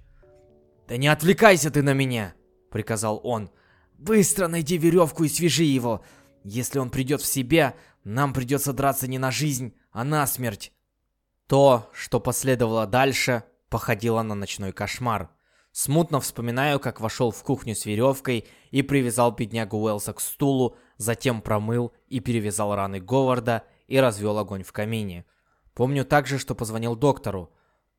«Да не отвлекайся ты на меня!» — приказал он. «Быстро найди веревку и свяжи его! Если он придет в себя, нам придется драться не на жизнь, а на смерть. То, что последовало дальше, походило на ночной кошмар. Смутно вспоминаю, как вошел в кухню с веревкой и привязал беднягу Уэлса к стулу, затем промыл и перевязал раны Говарда и развел огонь в камине. Помню также, что позвонил доктору,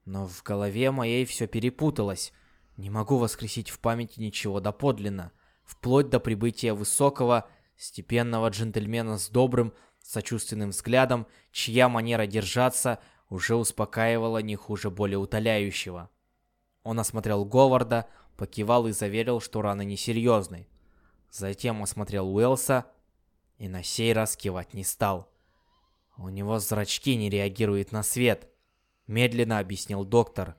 но в голове моей все перепуталось. Не могу воскресить в памяти ничего доподлинно, вплоть до прибытия высокого, степенного джентльмена с добрым, сочувственным взглядом, чья манера держаться уже успокаивала не хуже более утоляющего. Он осмотрел Говарда, покивал и заверил, что раны несерьезны. Затем осмотрел Уэлса и на сей раз кивать не стал. У него зрачки не реагируют на свет, медленно объяснил доктор.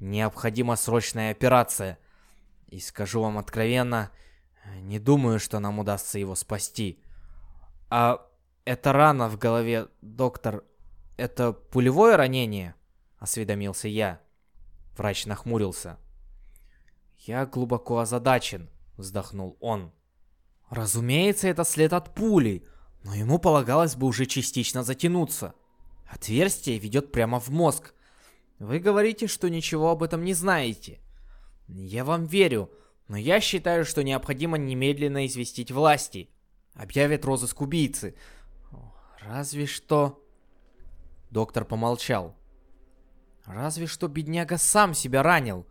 Необходима срочная операция. И скажу вам откровенно, не думаю, что нам удастся его спасти. А эта рана в голове, доктор, это пулевое ранение? Осведомился я. Врач нахмурился. Я глубоко озадачен, вздохнул он. Разумеется, это след от пули, но ему полагалось бы уже частично затянуться. Отверстие ведет прямо в мозг. Вы говорите, что ничего об этом не знаете. Я вам верю, но я считаю, что необходимо немедленно известить власти. Объявят розыск убийцы. Разве что... Доктор помолчал. Разве что бедняга сам себя ранил.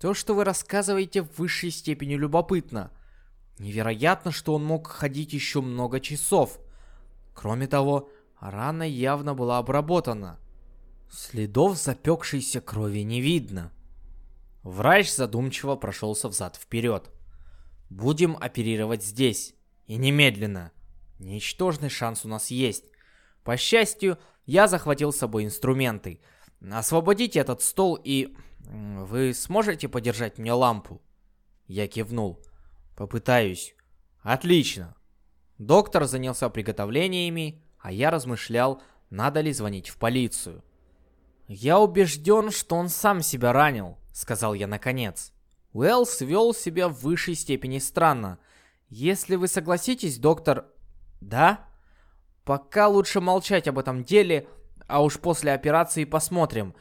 То, что вы рассказываете, в высшей степени любопытно. Невероятно, что он мог ходить еще много часов. Кроме того, рана явно была обработана. Следов запекшейся крови не видно. Врач задумчиво прошелся взад-вперед. Будем оперировать здесь. И немедленно. Ничтожный шанс у нас есть. По счастью, я захватил с собой инструменты. Освободите этот стол и... Вы сможете подержать мне лампу? Я кивнул. Попытаюсь. Отлично. Доктор занялся приготовлениями, а я размышлял, надо ли звонить в полицию. «Я убежден, что он сам себя ранил», — сказал я наконец. Уэллс вел себя в высшей степени странно. «Если вы согласитесь, доктор...» «Да?» «Пока лучше молчать об этом деле, а уж после операции посмотрим.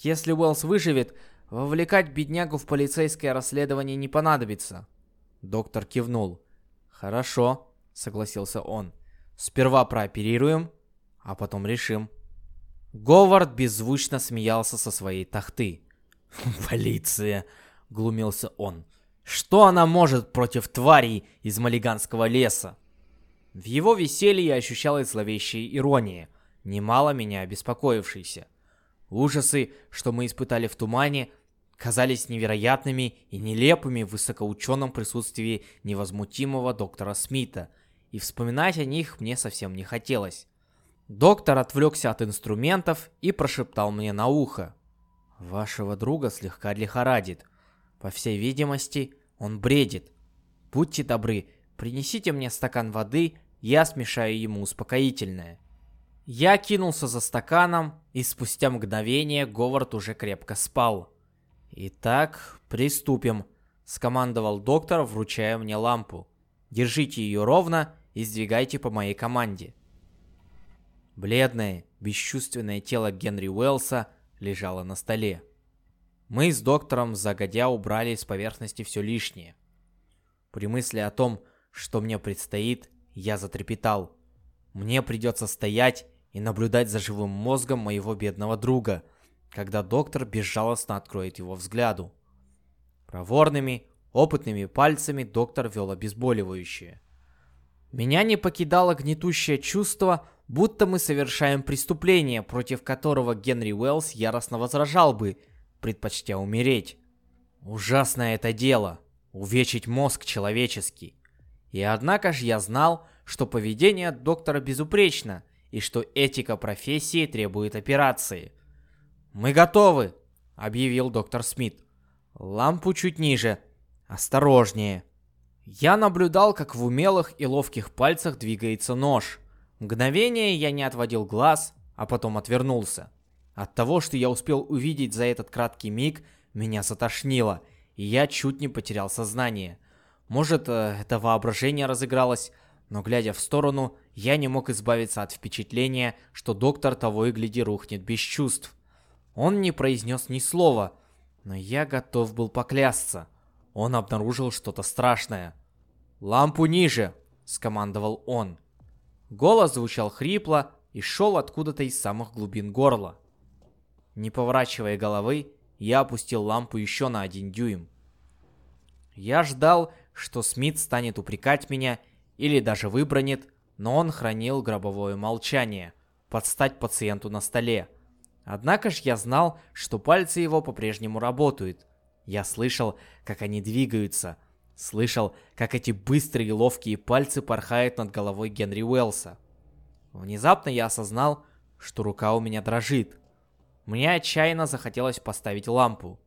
Если Уэллс выживет, вовлекать беднягу в полицейское расследование не понадобится». Доктор кивнул. «Хорошо», — согласился он. «Сперва прооперируем, а потом решим». Говард беззвучно смеялся со своей тахты. «Полиция!» — глумился он. «Что она может против тварей из Малиганского леса?» В его веселье ощущалась зловещая ирония, немало меня обеспокоившейся. Ужасы, что мы испытали в тумане, казались невероятными и нелепыми в высокоученом присутствии невозмутимого доктора Смита, и вспоминать о них мне совсем не хотелось. Доктор отвлекся от инструментов и прошептал мне на ухо. «Вашего друга слегка лихорадит. По всей видимости, он бредит. Будьте добры, принесите мне стакан воды, я смешаю ему успокоительное». Я кинулся за стаканом, и спустя мгновение Говард уже крепко спал. «Итак, приступим», — скомандовал доктор, вручая мне лампу. «Держите ее ровно и сдвигайте по моей команде». Бледное, бесчувственное тело Генри Уэллса лежало на столе. Мы с доктором загодя убрали с поверхности все лишнее. При мысли о том, что мне предстоит, я затрепетал. Мне придется стоять и наблюдать за живым мозгом моего бедного друга, когда доктор безжалостно откроет его взгляду. Проворными, опытными пальцами доктор вел обезболивающее. Меня не покидало гнетущее чувство, будто мы совершаем преступление, против которого Генри Уэллс яростно возражал бы, предпочтя умереть. Ужасное это дело — увечить мозг человеческий. И однако же я знал, что поведение доктора безупречно, и что этика профессии требует операции. «Мы готовы!» — объявил доктор Смит. «Лампу чуть ниже. Осторожнее!» Я наблюдал, как в умелых и ловких пальцах двигается нож — Мгновение я не отводил глаз, а потом отвернулся. От того, что я успел увидеть за этот краткий миг, меня затошнило, и я чуть не потерял сознание. Может, э, это воображение разыгралось, но глядя в сторону, я не мог избавиться от впечатления, что доктор того и гляди рухнет без чувств. Он не произнес ни слова, но я готов был поклясться. Он обнаружил что-то страшное. «Лампу ниже!» — скомандовал он. Голос звучал хрипло и шел откуда-то из самых глубин горла. Не поворачивая головы, я опустил лампу еще на один дюйм. Я ждал, что Смит станет упрекать меня или даже выбронит, но он хранил гробовое молчание, подстать пациенту на столе. Однако ж я знал, что пальцы его по-прежнему работают. Я слышал, как они двигаются, Слышал, как эти быстрые и ловкие пальцы порхают над головой Генри Уэллса. Внезапно я осознал, что рука у меня дрожит. Мне отчаянно захотелось поставить лампу.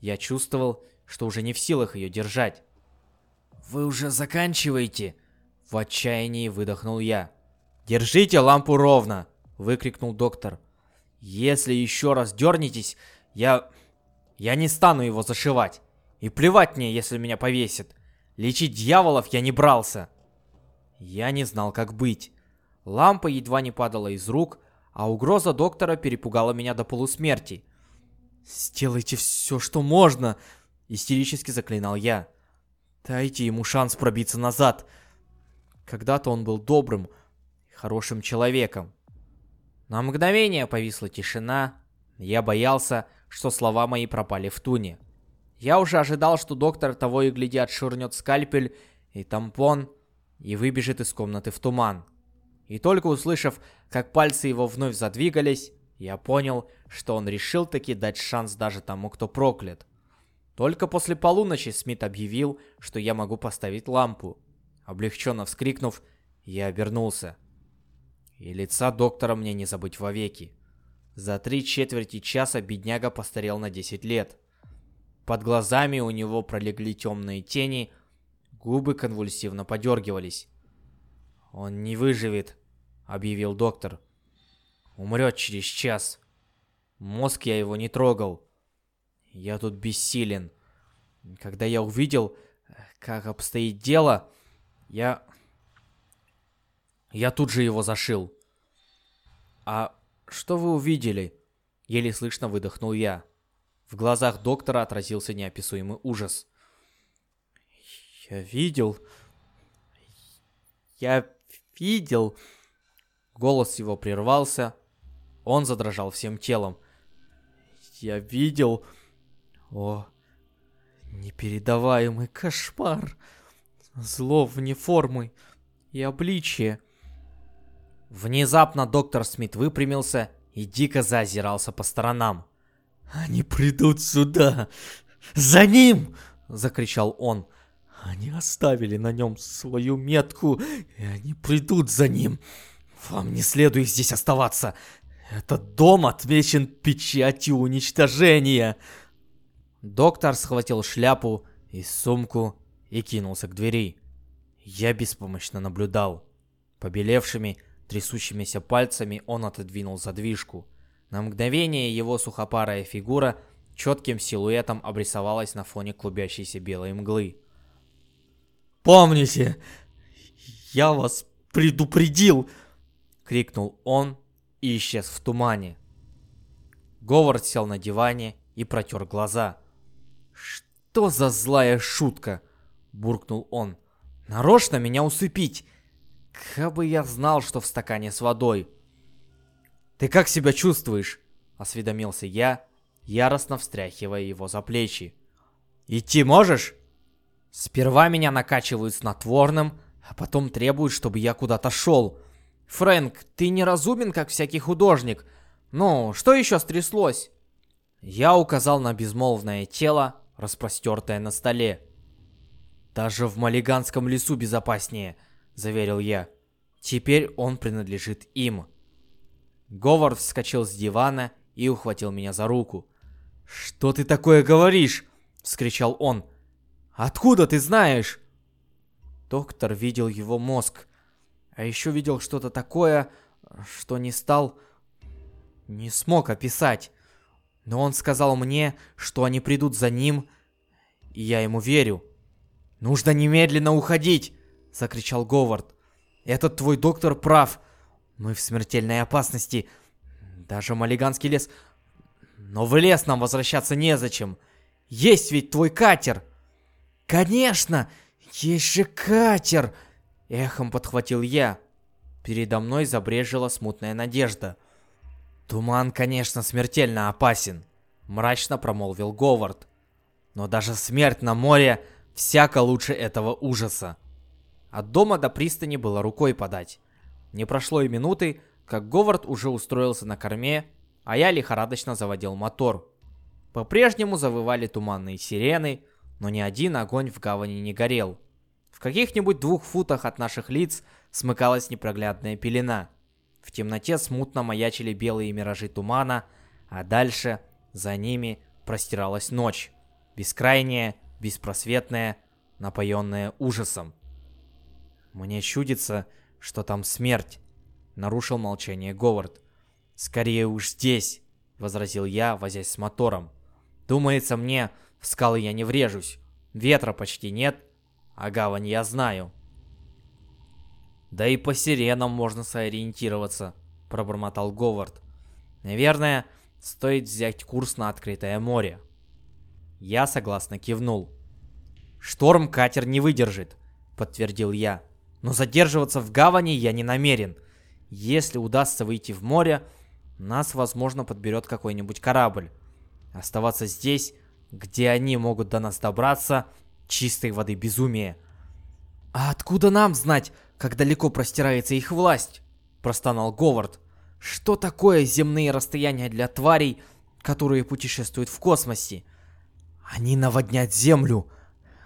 Я чувствовал, что уже не в силах ее держать. «Вы уже заканчиваете?» В отчаянии выдохнул я. «Держите лампу ровно!» Выкрикнул доктор. «Если еще раз дернетесь, я... я не стану его зашивать!» И плевать мне, если меня повесят. Лечить дьяволов я не брался. Я не знал, как быть. Лампа едва не падала из рук, а угроза доктора перепугала меня до полусмерти. «Сделайте все, что можно!» — истерически заклинал я. «Дайте ему шанс пробиться назад!» Когда-то он был добрым, хорошим человеком. На мгновение повисла тишина. Я боялся, что слова мои пропали в туне. Я уже ожидал, что доктор того и гляди отшвырнет скальпель и тампон и выбежит из комнаты в туман. И только услышав, как пальцы его вновь задвигались, я понял, что он решил таки дать шанс даже тому, кто проклят. Только после полуночи Смит объявил, что я могу поставить лампу. Облегченно вскрикнув, я обернулся. И лица доктора мне не забыть вовеки. За три четверти часа бедняга постарел на 10 лет. Под глазами у него пролегли темные тени, губы конвульсивно подергивались. «Он не выживет», — объявил доктор. «Умрет через час. Мозг я его не трогал. Я тут бессилен. Когда я увидел, как обстоит дело, я... Я тут же его зашил». «А что вы увидели?» — еле слышно выдохнул я. В глазах доктора отразился неописуемый ужас. «Я видел... Я видел...» Голос его прервался. Он задрожал всем телом. «Я видел... О, непередаваемый кошмар! Зло вне формы и обличия!» Внезапно доктор Смит выпрямился и дико заозирался по сторонам. «Они придут сюда! За ним!» — закричал он. «Они оставили на нем свою метку, и они придут за ним! Вам не следует здесь оставаться! Этот дом отмечен печатью уничтожения!» Доктор схватил шляпу и сумку и кинулся к двери. Я беспомощно наблюдал. Побелевшими, трясущимися пальцами он отодвинул задвижку. На мгновение его сухопарая фигура четким силуэтом обрисовалась на фоне клубящейся белой мглы. «Помните, я вас предупредил!» — крикнул он и исчез в тумане. Говард сел на диване и протер глаза. «Что за злая шутка?» — буркнул он. «Нарочно меня усыпить! Как бы я знал, что в стакане с водой!» «Ты как себя чувствуешь?» — осведомился я, яростно встряхивая его за плечи. «Идти можешь?» «Сперва меня накачивают снотворным, а потом требуют, чтобы я куда-то шел. Фрэнк, ты не разумен, как всякий художник. Ну, что еще стряслось?» Я указал на безмолвное тело, распростертое на столе. «Даже в Малиганском лесу безопаснее», — заверил я. «Теперь он принадлежит им». Говард вскочил с дивана и ухватил меня за руку. «Что ты такое говоришь?» — вскричал он. «Откуда ты знаешь?» Доктор видел его мозг, а еще видел что-то такое, что не стал... не смог описать. Но он сказал мне, что они придут за ним, и я ему верю. «Нужно немедленно уходить!» — закричал Говард. «Этот твой доктор прав. Мы в смертельной опасности. Даже Малиганский лес... Но в лес нам возвращаться незачем. Есть ведь твой катер. Конечно, есть же катер. Эхом подхватил я. Передо мной забрежила смутная надежда. Туман, конечно, смертельно опасен. Мрачно промолвил Говард. Но даже смерть на море всяко лучше этого ужаса. От дома до пристани было рукой подать. Не прошло и минуты, как Говард уже устроился на корме, а я лихорадочно заводил мотор. По-прежнему завывали туманные сирены, но ни один огонь в гавани не горел. В каких-нибудь двух футах от наших лиц смыкалась непроглядная пелена. В темноте смутно маячили белые миражи тумана, а дальше, за ними, простиралась ночь. Бескрайняя, беспросветная, напоенная ужасом. Мне чудится, что там смерть», — нарушил молчание Говард. «Скорее уж здесь», — возразил я, возясь с мотором. «Думается мне, в скалы я не врежусь. Ветра почти нет, а гавань я знаю». «Да и по сиренам можно сориентироваться», — пробормотал Говард. «Наверное, стоит взять курс на открытое море». Я согласно кивнул. «Шторм катер не выдержит», — подтвердил я. Но задерживаться в гавани я не намерен. Если удастся выйти в море, нас, возможно, подберет какой-нибудь корабль. Оставаться здесь где они могут до нас добраться, чистой воды безумие. «А откуда нам знать, как далеко простирается их власть?» – простонал Говард. «Что такое земные расстояния для тварей, которые путешествуют в космосе? Они наводнят Землю.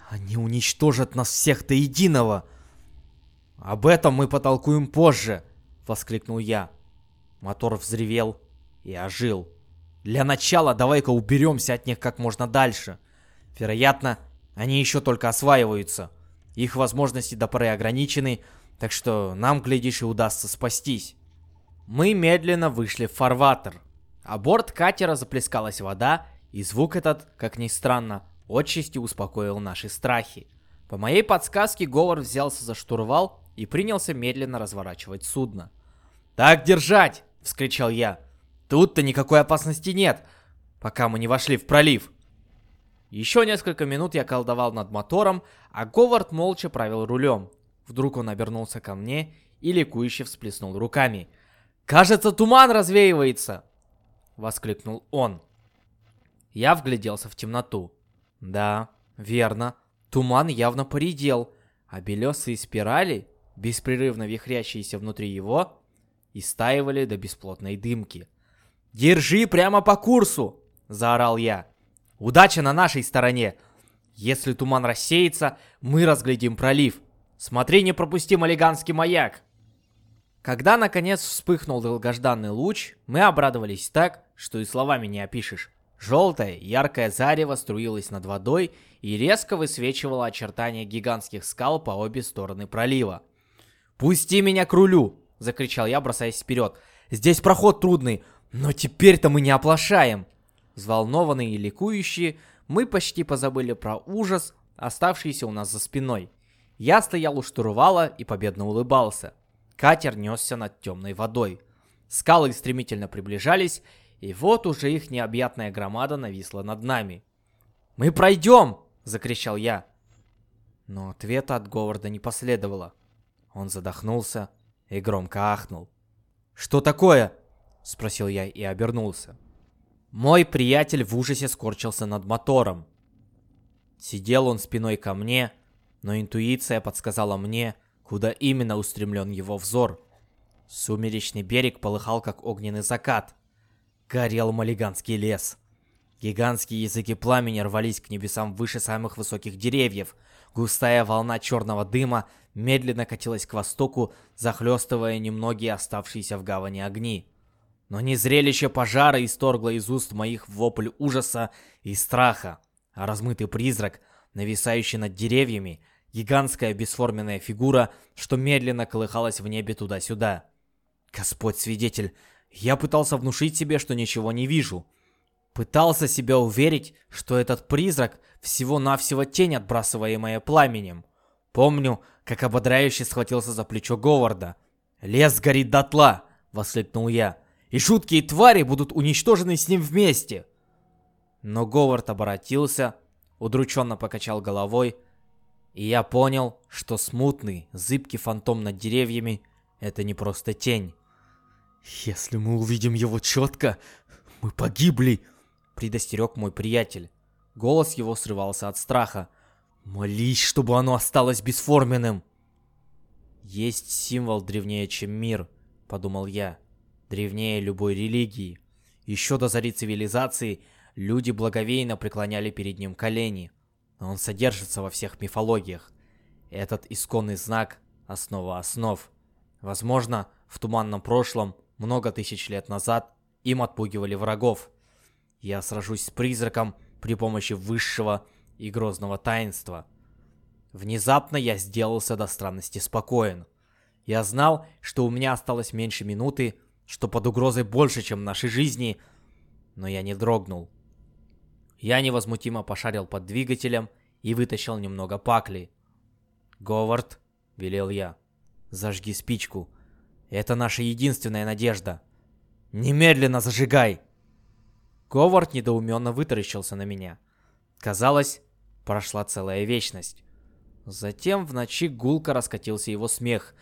Они уничтожат нас всех до единого!» «Об этом мы потолкуем позже!» – воскликнул я. Мотор взревел и ожил. «Для начала давай-ка уберемся от них как можно дальше. Вероятно, они еще только осваиваются. Их возможности до поры ограничены, так что нам, глядишь, и удастся спастись». Мы медленно вышли в фарватер. А борт катера заплескалась вода, и звук этот, как ни странно, отчасти успокоил наши страхи. По моей подсказке Говор взялся за штурвал и принялся медленно разворачивать судно. «Так держать!» — вскричал я. «Тут-то никакой опасности нет, пока мы не вошли в пролив!» Еще несколько минут я колдовал над мотором, а Говард молча правил рулем. Вдруг он обернулся ко мне и ликующе всплеснул руками. «Кажется, туман развеивается!» — воскликнул он. Я вгляделся в темноту. Да, верно, туман явно поредел, а белесые спирали беспрерывно вихрящиеся внутри его, истаивали до бесплотной дымки. «Держи прямо по курсу!» – заорал я. «Удача на нашей стороне! Если туман рассеется, мы разглядим пролив. Смотри, не пропусти малиганский маяк!» Когда наконец вспыхнул долгожданный луч, мы обрадовались так, что и словами не опишешь. Желтое, яркое зарево струилось над водой и резко высвечивало очертания гигантских скал по обе стороны пролива. «Пусти меня к рулю!» — закричал я, бросаясь вперед. «Здесь проход трудный, но теперь-то мы не оплошаем!» Взволнованные и ликующие, мы почти позабыли про ужас, оставшийся у нас за спиной. Я стоял у штурвала и победно улыбался. Катер несся над темной водой. Скалы стремительно приближались, и вот уже их необъятная громада нависла над нами. «Мы пройдем!» — закричал я. Но ответа от Говарда не последовало. Он задохнулся и громко ахнул. «Что такое?» — спросил я и обернулся. Мой приятель в ужасе скорчился над мотором. Сидел он спиной ко мне, но интуиция подсказала мне, куда именно устремлен его взор. Сумеречный берег полыхал, как огненный закат. Горел Малиганский лес. Гигантские языки пламени рвались к небесам выше самых высоких деревьев. Густая волна черного дыма медленно катилась к востоку, захлестывая немногие оставшиеся в гавани огни. Но не зрелище пожара исторгло из уст моих вопль ужаса и страха, а размытый призрак, нависающий над деревьями, гигантская бесформенная фигура, что медленно колыхалась в небе туда-сюда. Господь свидетель, я пытался внушить себе, что ничего не вижу. Пытался себя уверить, что этот призрак всего-навсего тень, отбрасываемая пламенем. Помню, как ободряюще схватился за плечо Говарда. «Лес горит дотла!» — воскликнул я. «И жуткие твари будут уничтожены с ним вместе!» Но Говард обратился, удрученно покачал головой, и я понял, что смутный, зыбкий фантом над деревьями — это не просто тень. «Если мы увидим его четко, мы погибли!» — предостерег мой приятель. Голос его срывался от страха. Молись, чтобы оно осталось бесформенным. Есть символ древнее, чем мир, подумал я. Древнее любой религии. Еще до зари цивилизации люди благовейно преклоняли перед ним колени. Он содержится во всех мифологиях. Этот исконный знак – основа основ. Возможно, в туманном прошлом, много тысяч лет назад, им отпугивали врагов. Я сражусь с призраком при помощи высшего и грозного таинства. Внезапно я сделался до странности спокоен. Я знал, что у меня осталось меньше минуты, что под угрозой больше, чем нашей жизни, но я не дрогнул. Я невозмутимо пошарил под двигателем и вытащил немного пакли. «Говард», — велел я, — «зажги спичку. Это наша единственная надежда. Немедленно зажигай!» Говард недоуменно вытаращился на меня. Казалось, прошла целая вечность. Затем в ночи гулко раскатился его смех.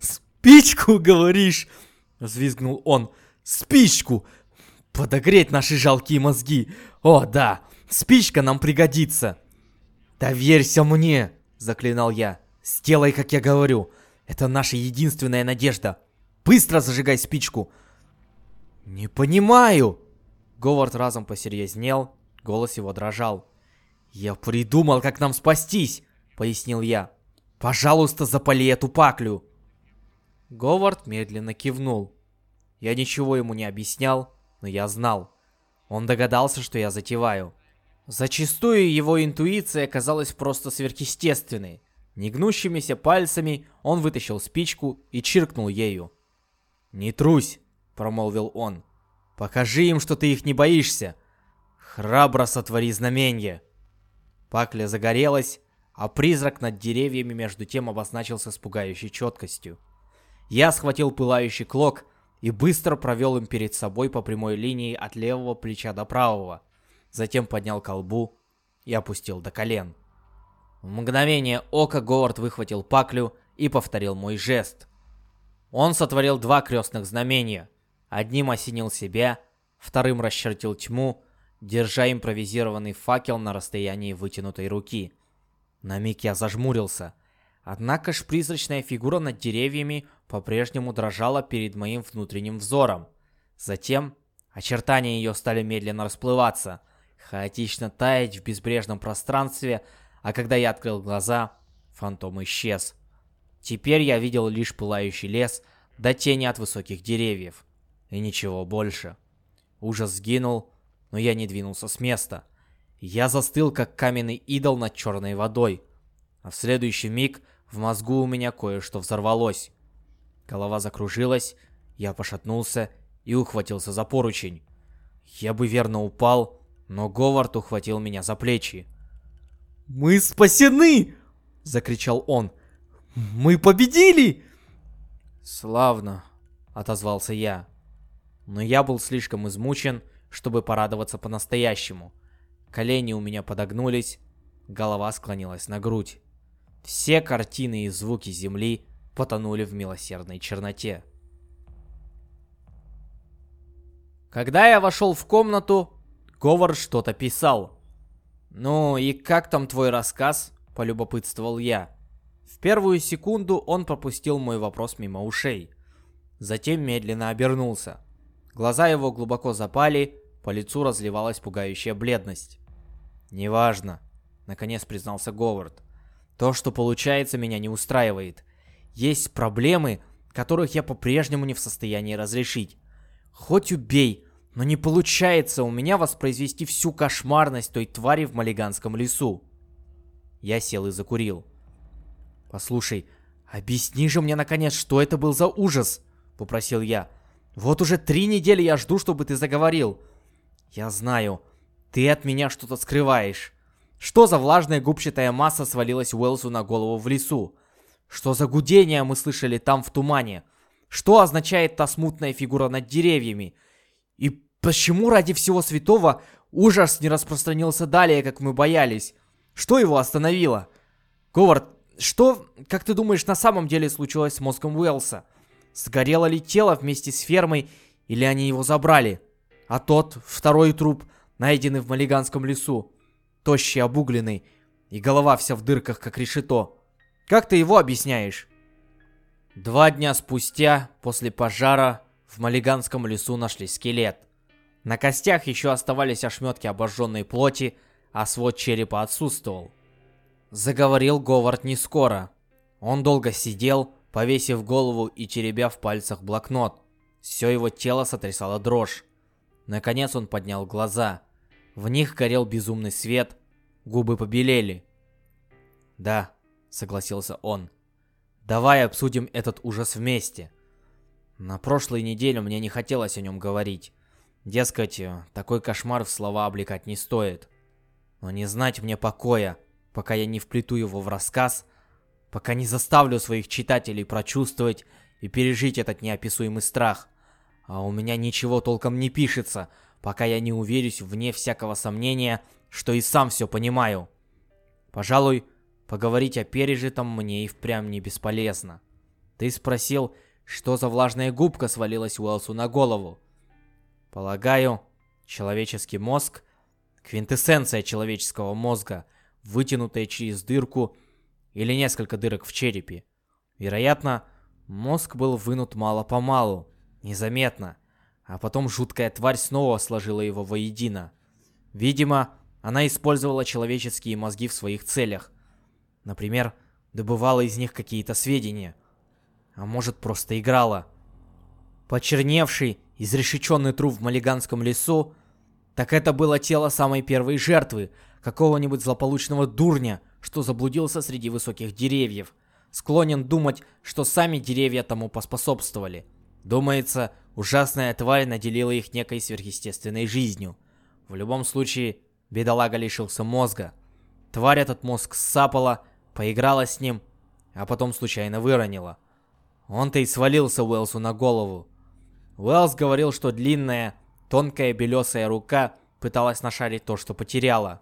«Спичку, говоришь?» — взвизгнул он. «Спичку! Подогреть наши жалкие мозги! О, да! Спичка нам пригодится!» «Доверься мне!» — заклинал я. «Сделай, как я говорю. Это наша единственная надежда. Быстро зажигай спичку!» «Не понимаю!» Говард разом посерьезнел, голос его дрожал. «Я придумал, как нам спастись!» — пояснил я. «Пожалуйста, запали эту паклю!» Говард медленно кивнул. Я ничего ему не объяснял, но я знал. Он догадался, что я затеваю. Зачастую его интуиция казалась просто сверхъестественной. Негнущимися пальцами он вытащил спичку и чиркнул ею. «Не трусь!» — промолвил он. «Покажи им, что ты их не боишься! Храбро сотвори знаменье!» Пакля загорелась, а призрак над деревьями между тем обозначился с пугающей четкостью. Я схватил пылающий клок и быстро провел им перед собой по прямой линии от левого плеча до правого. Затем поднял колбу и опустил до колен. В мгновение ока Говард выхватил паклю и повторил мой жест. Он сотворил два крестных знамения. Одним осенил себя, вторым расчертил тьму, держа импровизированный факел на расстоянии вытянутой руки. На миг я зажмурился. Однако ж призрачная фигура над деревьями по-прежнему дрожала перед моим внутренним взором. Затем очертания ее стали медленно расплываться, хаотично таять в безбрежном пространстве, а когда я открыл глаза, фантом исчез. Теперь я видел лишь пылающий лес до тени от высоких деревьев. И ничего больше. Ужас сгинул, но я не двинулся с места. Я застыл, как каменный идол над черной водой. А в следующий миг в мозгу у меня кое-что взорвалось. Голова закружилась, я пошатнулся и ухватился за поручень. Я бы верно упал, но Говард ухватил меня за плечи. «Мы спасены!» — закричал он. «Мы победили!» «Славно!» — отозвался я. Но я был слишком измучен, чтобы порадоваться по-настоящему. Колени у меня подогнулись, голова склонилась на грудь. Все картины и звуки земли потонули в милосердной черноте. Когда я вошел в комнату, Говард что-то писал. «Ну и как там твой рассказ?» – полюбопытствовал я. В первую секунду он пропустил мой вопрос мимо ушей. Затем медленно обернулся. Глаза его глубоко запали, по лицу разливалась пугающая бледность. «Неважно», — наконец признался Говард. «То, что получается, меня не устраивает. Есть проблемы, которых я по-прежнему не в состоянии разрешить. Хоть убей, но не получается у меня воспроизвести всю кошмарность той твари в Малиганском лесу. Я сел и закурил. «Послушай, объясни же мне наконец, что это был за ужас?» — попросил я. «Вот уже три недели я жду, чтобы ты заговорил. Я знаю, ты от меня что-то скрываешь. Что за влажная губчатая масса свалилась Уэлсу на голову в лесу? Что за гудение мы слышали там в тумане? Что означает та смутная фигура над деревьями? И почему ради всего святого ужас не распространился далее, как мы боялись? Что его остановило? Говард, что, как ты думаешь, на самом деле случилось с мозгом Уэлса? Сгорело ли тело вместе с фермой, или они его забрали? А тот, второй труп, найденный в Малиганском лесу, тощий, обугленный, и голова вся в дырках, как решето. Как ты его объясняешь? Два дня спустя, после пожара, в Малиганском лесу нашли скелет. На костях еще оставались ошметки обожженной плоти, а свод черепа отсутствовал. Заговорил Говард не скоро. Он долго сидел, повесив голову и теребя в пальцах блокнот. Все его тело сотрясало дрожь. Наконец он поднял глаза. В них горел безумный свет, губы побелели. «Да, согласился он. Давай обсудим этот ужас вместе. На прошлой неделе мне не хотелось о нем говорить. Дескать, такой кошмар в слова облекать не стоит. Но не знать мне покоя, пока я не вплету его в рассказ, пока не заставлю своих читателей прочувствовать и пережить этот неописуемый страх. А у меня ничего толком не пишется, пока я не уверюсь вне всякого сомнения, что и сам все понимаю. Пожалуй, Поговорить о пережитом мне и впрямь не бесполезно. Ты спросил, что за влажная губка свалилась Уэлсу на голову. Полагаю, человеческий мозг, квинтэссенция человеческого мозга, вытянутая через дырку или несколько дырок в черепе. Вероятно, мозг был вынут мало-помалу, незаметно, а потом жуткая тварь снова сложила его воедино. Видимо, она использовала человеческие мозги в своих целях. Например, добывала из них какие-то сведения. А может, просто играла. Почерневший, изрешеченный труп в Малиганском лесу, так это было тело самой первой жертвы, какого-нибудь злополучного дурня, что заблудился среди высоких деревьев. Склонен думать, что сами деревья тому поспособствовали. Думается, ужасная тварь наделила их некой сверхъестественной жизнью. В любом случае, бедолага лишился мозга. Тварь этот мозг сапала, поиграла с ним, а потом случайно выронила. Он-то и свалился Уэлсу на голову. Уэллс говорил, что длинная, тонкая белесая рука пыталась нашарить то, что потеряла.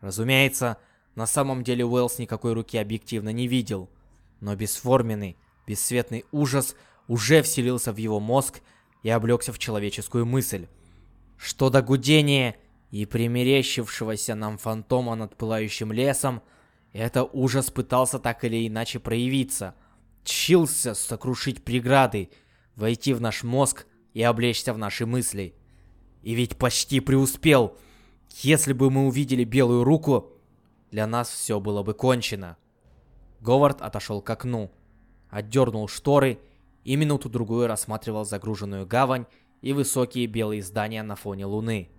Разумеется, на самом деле Уэллс никакой руки объективно не видел. Но бесформенный, бесцветный ужас уже вселился в его мозг и облегся в человеческую мысль. Что до гудения и примерещившегося нам фантома над пылающим лесом, это ужас пытался так или иначе проявиться. Чился сокрушить преграды, войти в наш мозг и облечься в наши мысли. И ведь почти преуспел. Если бы мы увидели белую руку, для нас все было бы кончено. Говард отошел к окну, отдернул шторы и минуту-другую рассматривал загруженную гавань и высокие белые здания на фоне луны.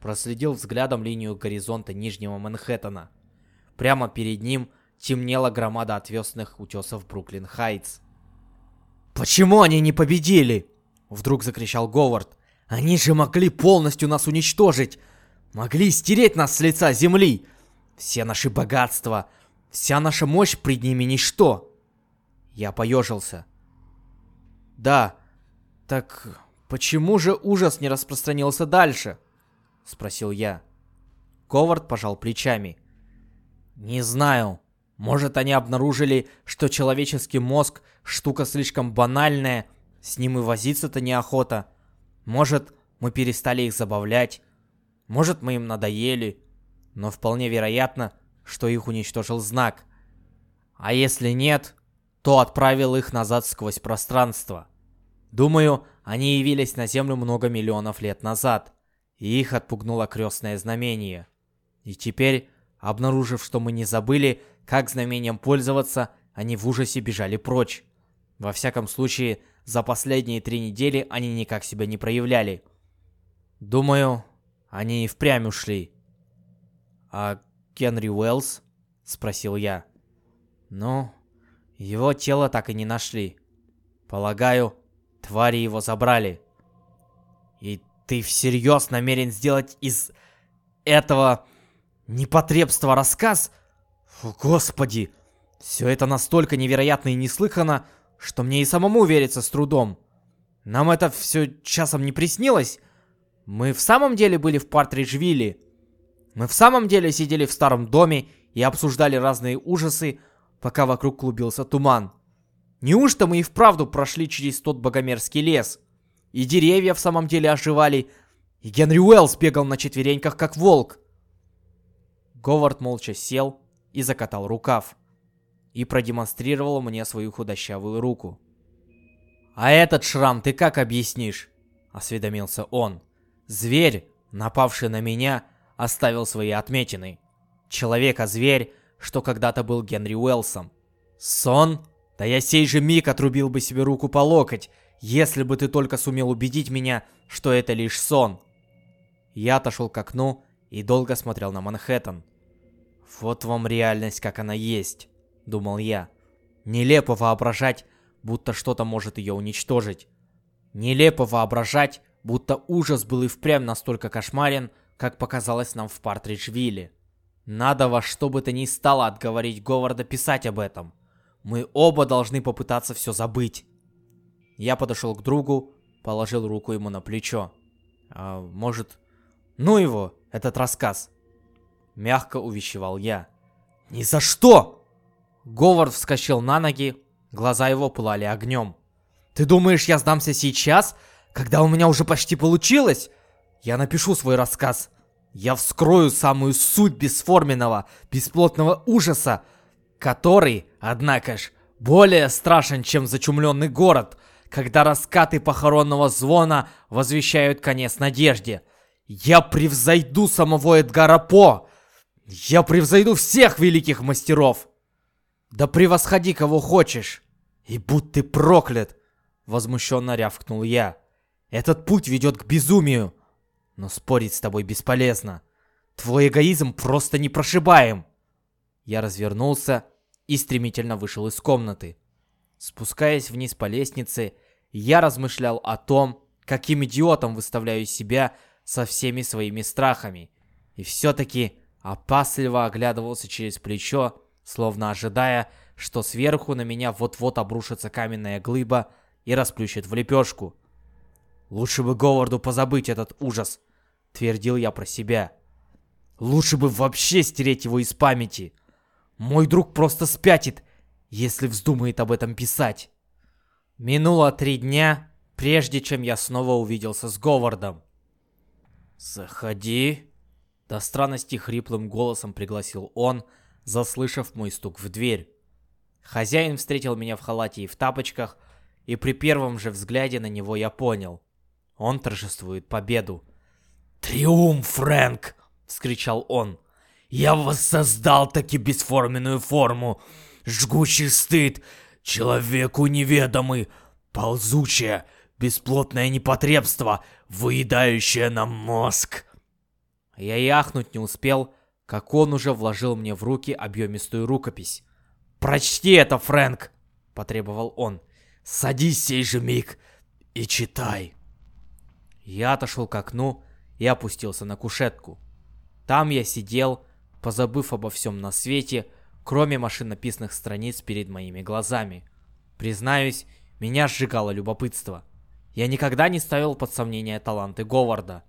Проследил взглядом линию горизонта Нижнего Манхэттена. Прямо перед ним темнела громада отвесных утесов Бруклин-Хайтс. «Почему они не победили?» Вдруг закричал Говард. «Они же могли полностью нас уничтожить! Могли стереть нас с лица земли! Все наши богатства, вся наша мощь пред ними ничто!» Я поежился. «Да, так почему же ужас не распространился дальше?» Спросил я. Говард пожал плечами. «Не знаю. Может, они обнаружили, что человеческий мозг — штука слишком банальная, с ним и возиться-то неохота. Может, мы перестали их забавлять. Может, мы им надоели. Но вполне вероятно, что их уничтожил знак. А если нет, то отправил их назад сквозь пространство. Думаю, они явились на Землю много миллионов лет назад, и их отпугнуло крестное знамение. И теперь, обнаружив, что мы не забыли, как знамением пользоваться, они в ужасе бежали прочь. Во всяком случае, за последние три недели они никак себя не проявляли. Думаю, они и впрямь ушли. «А Генри Уэллс?» — спросил я. «Ну, его тело так и не нашли. Полагаю, твари его забрали». «И ты всерьез намерен сделать из этого непотребства рассказ?» О, Господи! Все это настолько невероятно и неслыханно, что мне и самому верится с трудом. Нам это все часом не приснилось? Мы в самом деле были в Партриджвилле? Мы в самом деле сидели в старом доме и обсуждали разные ужасы, пока вокруг клубился туман? Неужто мы и вправду прошли через тот богомерзкий лес? И деревья в самом деле оживали, и Генри Уэллс бегал на четвереньках, как волк. Говард молча сел и закатал рукав. И продемонстрировал мне свою худощавую руку. «А этот шрам ты как объяснишь?» — осведомился он. «Зверь, напавший на меня, оставил свои отметины. Человека-зверь, что когда-то был Генри Уэлсом. Сон? Да я сей же миг отрубил бы себе руку по локоть, если бы ты только сумел убедить меня, что это лишь сон». Я отошел к окну и долго смотрел на Манхэттен. «Вот вам реальность, как она есть», — думал я. «Нелепо воображать, будто что-то может ее уничтожить. Нелепо воображать, будто ужас был и впрямь настолько кошмарен, как показалось нам в Партриджвилле. Надо во что бы то ни стало отговорить Говарда писать об этом. Мы оба должны попытаться все забыть». Я подошел к другу, положил руку ему на плечо. «А может, ну его, этот рассказ?» Мягко увещевал я. «Ни за что!» Говард вскочил на ноги, глаза его пылали огнем. «Ты думаешь, я сдамся сейчас, когда у меня уже почти получилось? Я напишу свой рассказ. Я вскрою самую суть бесформенного, бесплотного ужаса, который, однако ж, более страшен, чем зачумленный город, когда раскаты похоронного звона возвещают конец надежде. Я превзойду самого Эдгара По! Я превзойду всех великих мастеров! Да превосходи кого хочешь! И будь ты проклят! Возмущенно рявкнул я. Этот путь ведет к безумию. Но спорить с тобой бесполезно. Твой эгоизм просто непрошибаем. Я развернулся и стремительно вышел из комнаты. Спускаясь вниз по лестнице, я размышлял о том, каким идиотом выставляю себя со всеми своими страхами. И все-таки опасливо оглядывался через плечо, словно ожидая, что сверху на меня вот-вот обрушится каменная глыба и расплющит в лепешку. «Лучше бы Говарду позабыть этот ужас», — твердил я про себя. «Лучше бы вообще стереть его из памяти. Мой друг просто спятит, если вздумает об этом писать. Минуло три дня, прежде чем я снова увиделся с Говардом. «Заходи!» До странности хриплым голосом пригласил он, заслышав мой стук в дверь. Хозяин встретил меня в халате и в тапочках, и при первом же взгляде на него я понял. Он торжествует победу. «Триумф, Фрэнк!» — вскричал он. Я воссоздал таки бесформенную форму. Жгучий стыд, человеку неведомый, ползучее, бесплотное непотребство, выедающее нам мозг. Я яхнуть не успел, как он уже вложил мне в руки объемистую рукопись. «Прочти это, Фрэнк!» — потребовал он. «Садись сей же миг и читай!» Я отошел к окну и опустился на кушетку. Там я сидел, позабыв обо всем на свете, кроме машинописных страниц перед моими глазами. Признаюсь, меня сжигало любопытство. Я никогда не ставил под сомнение таланты Говарда.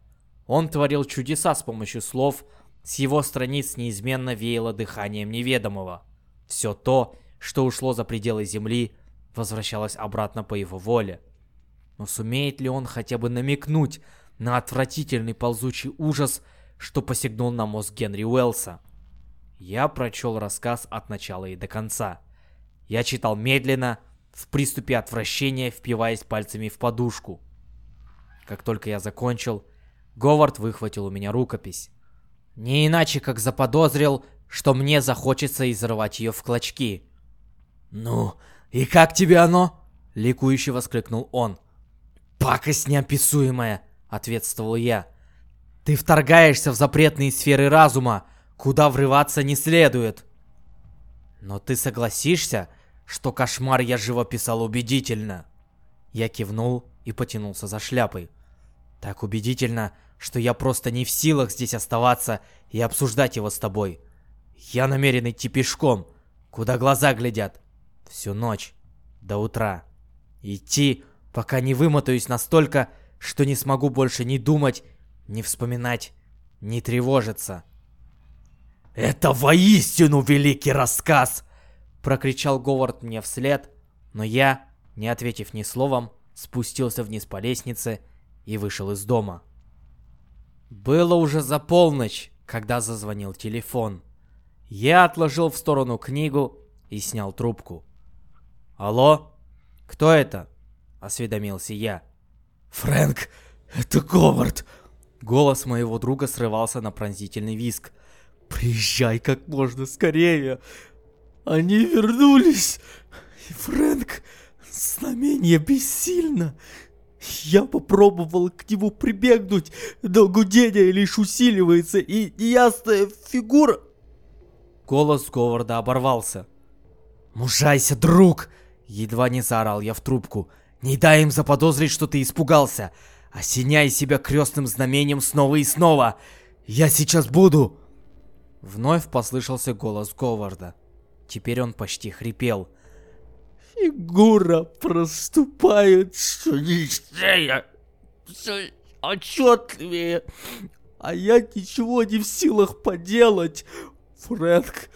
Он творил чудеса с помощью слов, с его страниц неизменно веяло дыханием неведомого. Все то, что ушло за пределы Земли, возвращалось обратно по его воле. Но сумеет ли он хотя бы намекнуть на отвратительный ползучий ужас, что посягнул на мозг Генри Уэллса. Я прочел рассказ от начала и до конца. Я читал медленно, в приступе отвращения, впиваясь пальцами в подушку. Как только я закончил, Говард выхватил у меня рукопись. Не иначе, как заподозрил, что мне захочется изрывать ее в клочки. «Ну, и как тебе оно?» — ликующе воскликнул он. «Пакость неописуемая!» — ответствовал я. Ты вторгаешься в запретные сферы разума, куда врываться не следует. Но ты согласишься, что кошмар я живописал убедительно? Я кивнул и потянулся за шляпой. Так убедительно, что я просто не в силах здесь оставаться и обсуждать его с тобой. Я намерен идти пешком, куда глаза глядят, всю ночь, до утра. Идти, пока не вымотаюсь настолько, что не смогу больше ни думать, не вспоминать, не тревожиться. «Это воистину великий рассказ!» Прокричал Говард мне вслед, но я, не ответив ни словом, спустился вниз по лестнице и вышел из дома. Было уже за полночь, когда зазвонил телефон. Я отложил в сторону книгу и снял трубку. «Алло? Кто это?» — осведомился я. «Фрэнк, это Говард!» Голос моего друга срывался на пронзительный виск. «Приезжай как можно скорее! Они вернулись! И Фрэнк, знамение бессильно! Я попробовал к нему прибегнуть, но гудение лишь усиливается, и ясная фигура...» Голос Говарда оборвался. «Мужайся, друг!» Едва не заорал я в трубку. «Не дай им заподозрить, что ты испугался! осеняй себя крестным знамением снова и снова. Я сейчас буду!» Вновь послышался голос Говарда. Теперь он почти хрипел. «Фигура проступает все яснее, все отчетливее, а я ничего не в силах поделать. Фрэнк,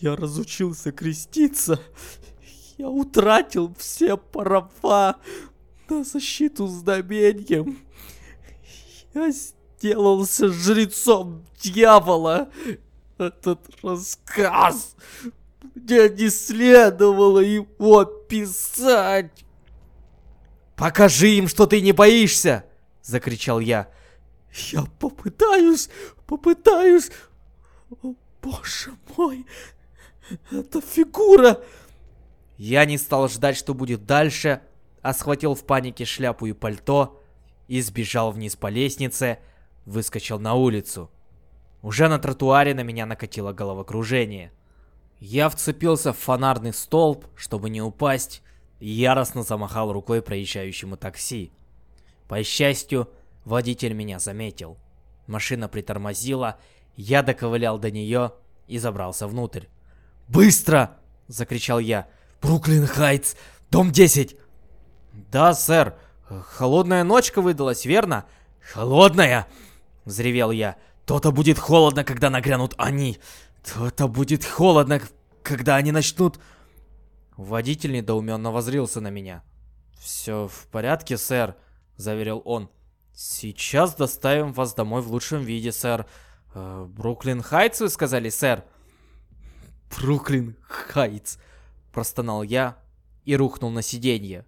я разучился креститься, я утратил все права, на защиту знамением. Я сделался жрецом дьявола. Этот рассказ... Мне не следовало его писать. «Покажи им, что ты не боишься!» — закричал я. «Я попытаюсь, попытаюсь... О, боже мой, это фигура!» Я не стал ждать, что будет дальше, а схватил в панике шляпу и пальто и сбежал вниз по лестнице, выскочил на улицу. Уже на тротуаре на меня накатило головокружение. Я вцепился в фонарный столб, чтобы не упасть, и яростно замахал рукой проезжающему такси. По счастью, водитель меня заметил. Машина притормозила, я доковылял до нее и забрался внутрь. «Быстро!» — закричал я. «Бруклин Хайтс, дом 10!» «Да, сэр. Холодная ночка выдалась, верно?» «Холодная!» — взревел я. «То-то будет холодно, когда нагрянут они! То-то будет холодно, когда они начнут...» Водитель недоуменно возрился на меня. «Все в порядке, сэр», — заверил он. «Сейчас доставим вас домой в лучшем виде, сэр. Э, Бруклин Хайтс, вы сказали, сэр?» «Бруклин Хайтс», — простонал я и рухнул на сиденье.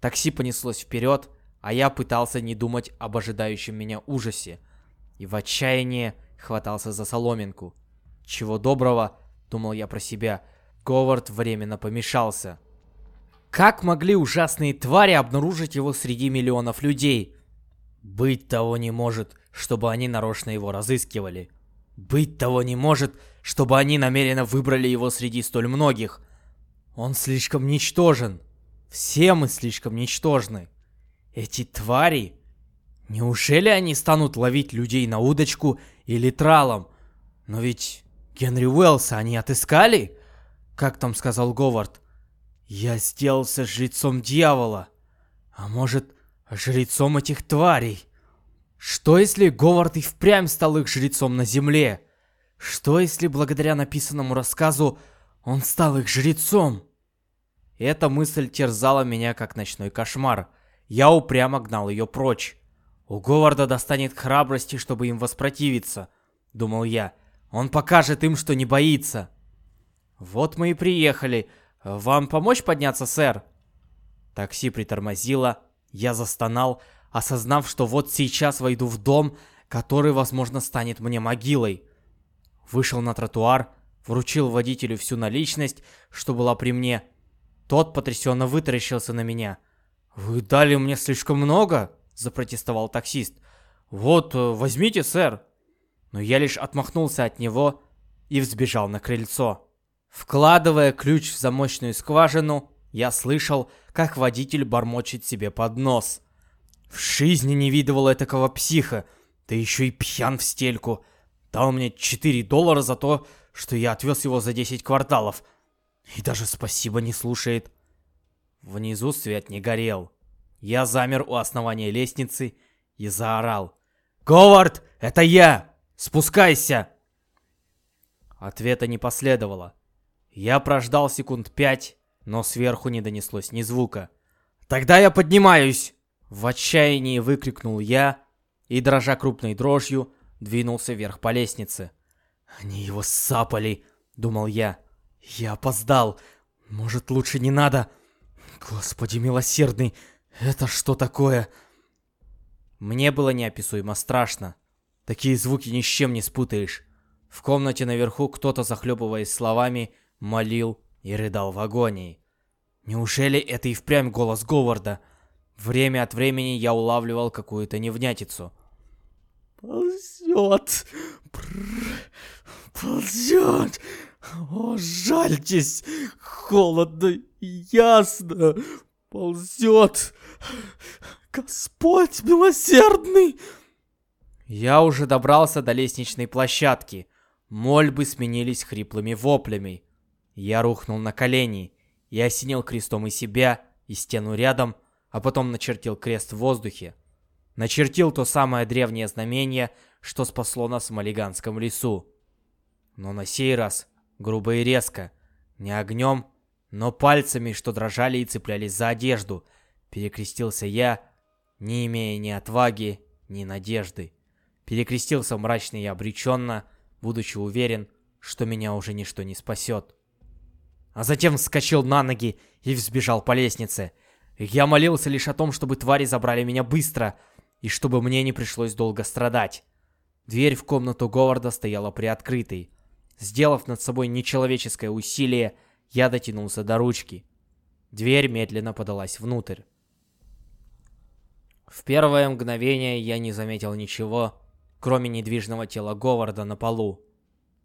Такси понеслось вперед, а я пытался не думать об ожидающем меня ужасе. И в отчаянии хватался за соломинку. Чего доброго, думал я про себя, Говард временно помешался. Как могли ужасные твари обнаружить его среди миллионов людей? Быть того не может, чтобы они нарочно его разыскивали. Быть того не может, чтобы они намеренно выбрали его среди столь многих. Он слишком ничтожен. Все мы слишком ничтожны. Эти твари... Неужели они станут ловить людей на удочку или тралом? Но ведь Генри Уэллса они отыскали? Как там сказал Говард? Я сделался жрецом дьявола. А может, жрецом этих тварей? Что если Говард и впрямь стал их жрецом на земле? Что если благодаря написанному рассказу он стал их жрецом? Эта мысль терзала меня как ночной кошмар. Я упрямо гнал ее прочь. У Говарда достанет храбрости, чтобы им воспротивиться, думал я. Он покажет им, что не боится. Вот мы и приехали. Вам помочь подняться, сэр? Такси притормозило. Я застонал, осознав, что вот сейчас войду в дом, который, возможно, станет мне могилой. Вышел на тротуар, вручил водителю всю наличность, что была при мне. Тот потрясенно вытаращился на меня. «Вы дали мне слишком много?» – запротестовал таксист. «Вот, возьмите, сэр» но я лишь отмахнулся от него и взбежал на крыльцо. Вкладывая ключ в замочную скважину, я слышал, как водитель бормочет себе под нос. В жизни не видывал этакого психа, да еще и пьян в стельку. Дал мне 4 доллара за то, что я отвез его за 10 кварталов. И даже спасибо не слушает. Внизу свет не горел. Я замер у основания лестницы и заорал. «Говард, это я! Спускайся!» Ответа не последовало. Я прождал секунд пять, но сверху не донеслось ни звука. «Тогда я поднимаюсь!» В отчаянии выкрикнул я и, дрожа крупной дрожью, двинулся вверх по лестнице. «Они его сапали!» — думал я. «Я опоздал! Может, лучше не надо? Господи милосердный, это что такое?» Мне было неописуемо страшно. Такие звуки ни с чем не спутаешь. В комнате наверху кто-то, захлебываясь словами, молил и рыдал в агонии. Неужели это и впрямь голос Говарда? Время от времени я улавливал какую-то невнятицу. Ползет, ползет. О, жальтесь, холодно и ясно. Ползет. Господь милосердный. Я уже добрался до лестничной площадки. Мольбы сменились хриплыми воплями. Я рухнул на колени и осенил крестом и себя, и стену рядом, а потом начертил крест в воздухе. Начертил то самое древнее знамение, что спасло нас в Малиганском лесу. Но на сей раз грубо и резко, не огнем, но пальцами, что дрожали и цеплялись за одежду, перекрестился я, не имея ни отваги, ни надежды. перекрестился мрачно и обреченно, будучи уверен, что меня уже ничто не спасет. А затем вскочил на ноги и взбежал по лестнице. Я молился лишь о том, чтобы твари забрали меня быстро, и чтобы мне не пришлось долго страдать. Дверь в комнату Говарда стояла приоткрытой. Сделав над собой нечеловеческое усилие, я дотянулся до ручки. Дверь медленно подалась внутрь. В первое мгновение я не заметил ничего, кроме недвижного тела Говарда на полу.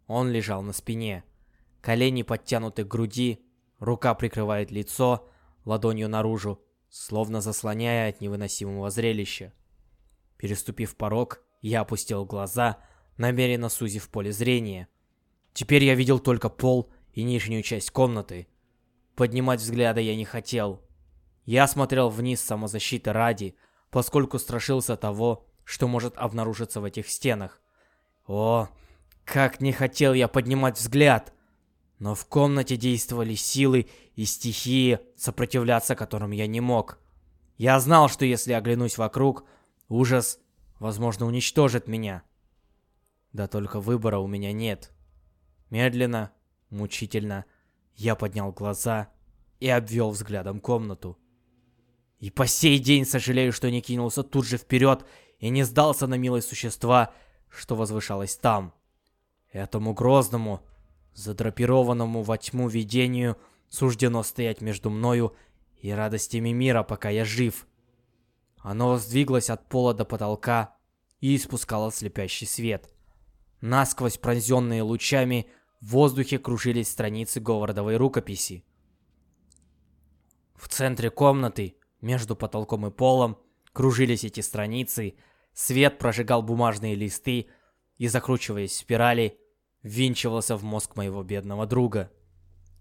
Он лежал на спине. Колени подтянуты к груди, рука прикрывает лицо ладонью наружу, словно заслоняя от невыносимого зрелища. Переступив порог, я опустил глаза, намеренно сузив поле зрения. Теперь я видел только пол и нижнюю часть комнаты. Поднимать взгляда я не хотел. Я смотрел вниз самозащиты ради, поскольку страшился того, что может обнаружиться в этих стенах. О, как не хотел я поднимать взгляд! Но в комнате действовали силы и стихии, сопротивляться которым я не мог. Я знал, что если оглянусь вокруг, ужас, возможно, уничтожит меня. Да только выбора у меня нет. Медленно, мучительно, я поднял глаза и обвел взглядом комнату. И по сей день сожалею, что не кинулся тут же вперед и не сдался на милость существа, что возвышалось там. Этому грозному, задрапированному во тьму видению суждено стоять между мною и радостями мира, пока я жив. Оно сдвиглось от пола до потолка и испускало слепящий свет. Насквозь пронзенные лучами, в воздухе кружились страницы Говардовой рукописи. В центре комнаты, между потолком и полом, кружились эти страницы, свет прожигал бумажные листы и, закручиваясь в спирали, ввинчивался в мозг моего бедного друга.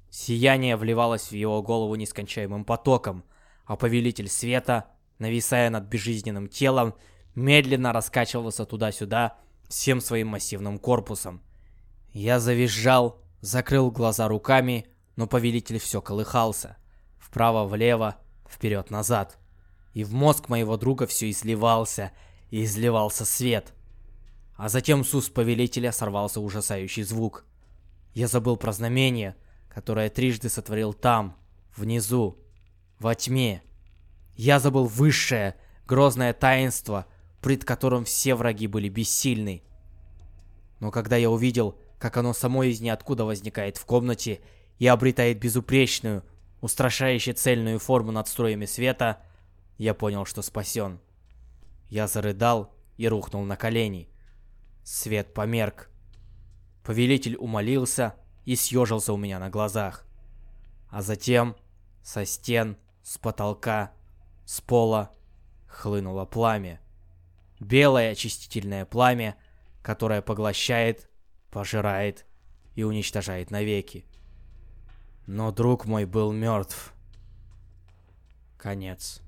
Сияние вливалось в его голову нескончаемым потоком, а повелитель света, нависая над безжизненным телом, медленно раскачивался туда-сюда всем своим массивным корпусом. Я завизжал, закрыл глаза руками, но повелитель все колыхался. Вправо-влево, вперед-назад. И в мозг моего друга все изливался, и изливался свет. А затем с уст повелителя сорвался ужасающий звук. Я забыл про знамение, которое трижды сотворил там, внизу, во тьме. Я забыл высшее, грозное таинство, пред которым все враги были бессильны. Но когда я увидел, как оно само из ниоткуда возникает в комнате и обретает безупречную, устрашающе цельную форму над строями света, я понял, что спасен. Я зарыдал и рухнул на колени. Свет померк. Повелитель умолился и съежился у меня на глазах. А затем со стен, с потолка, с пола хлынуло пламя. Белое очистительное пламя, которое поглощает, пожирает и уничтожает навеки. Но друг мой был мертв. Конец.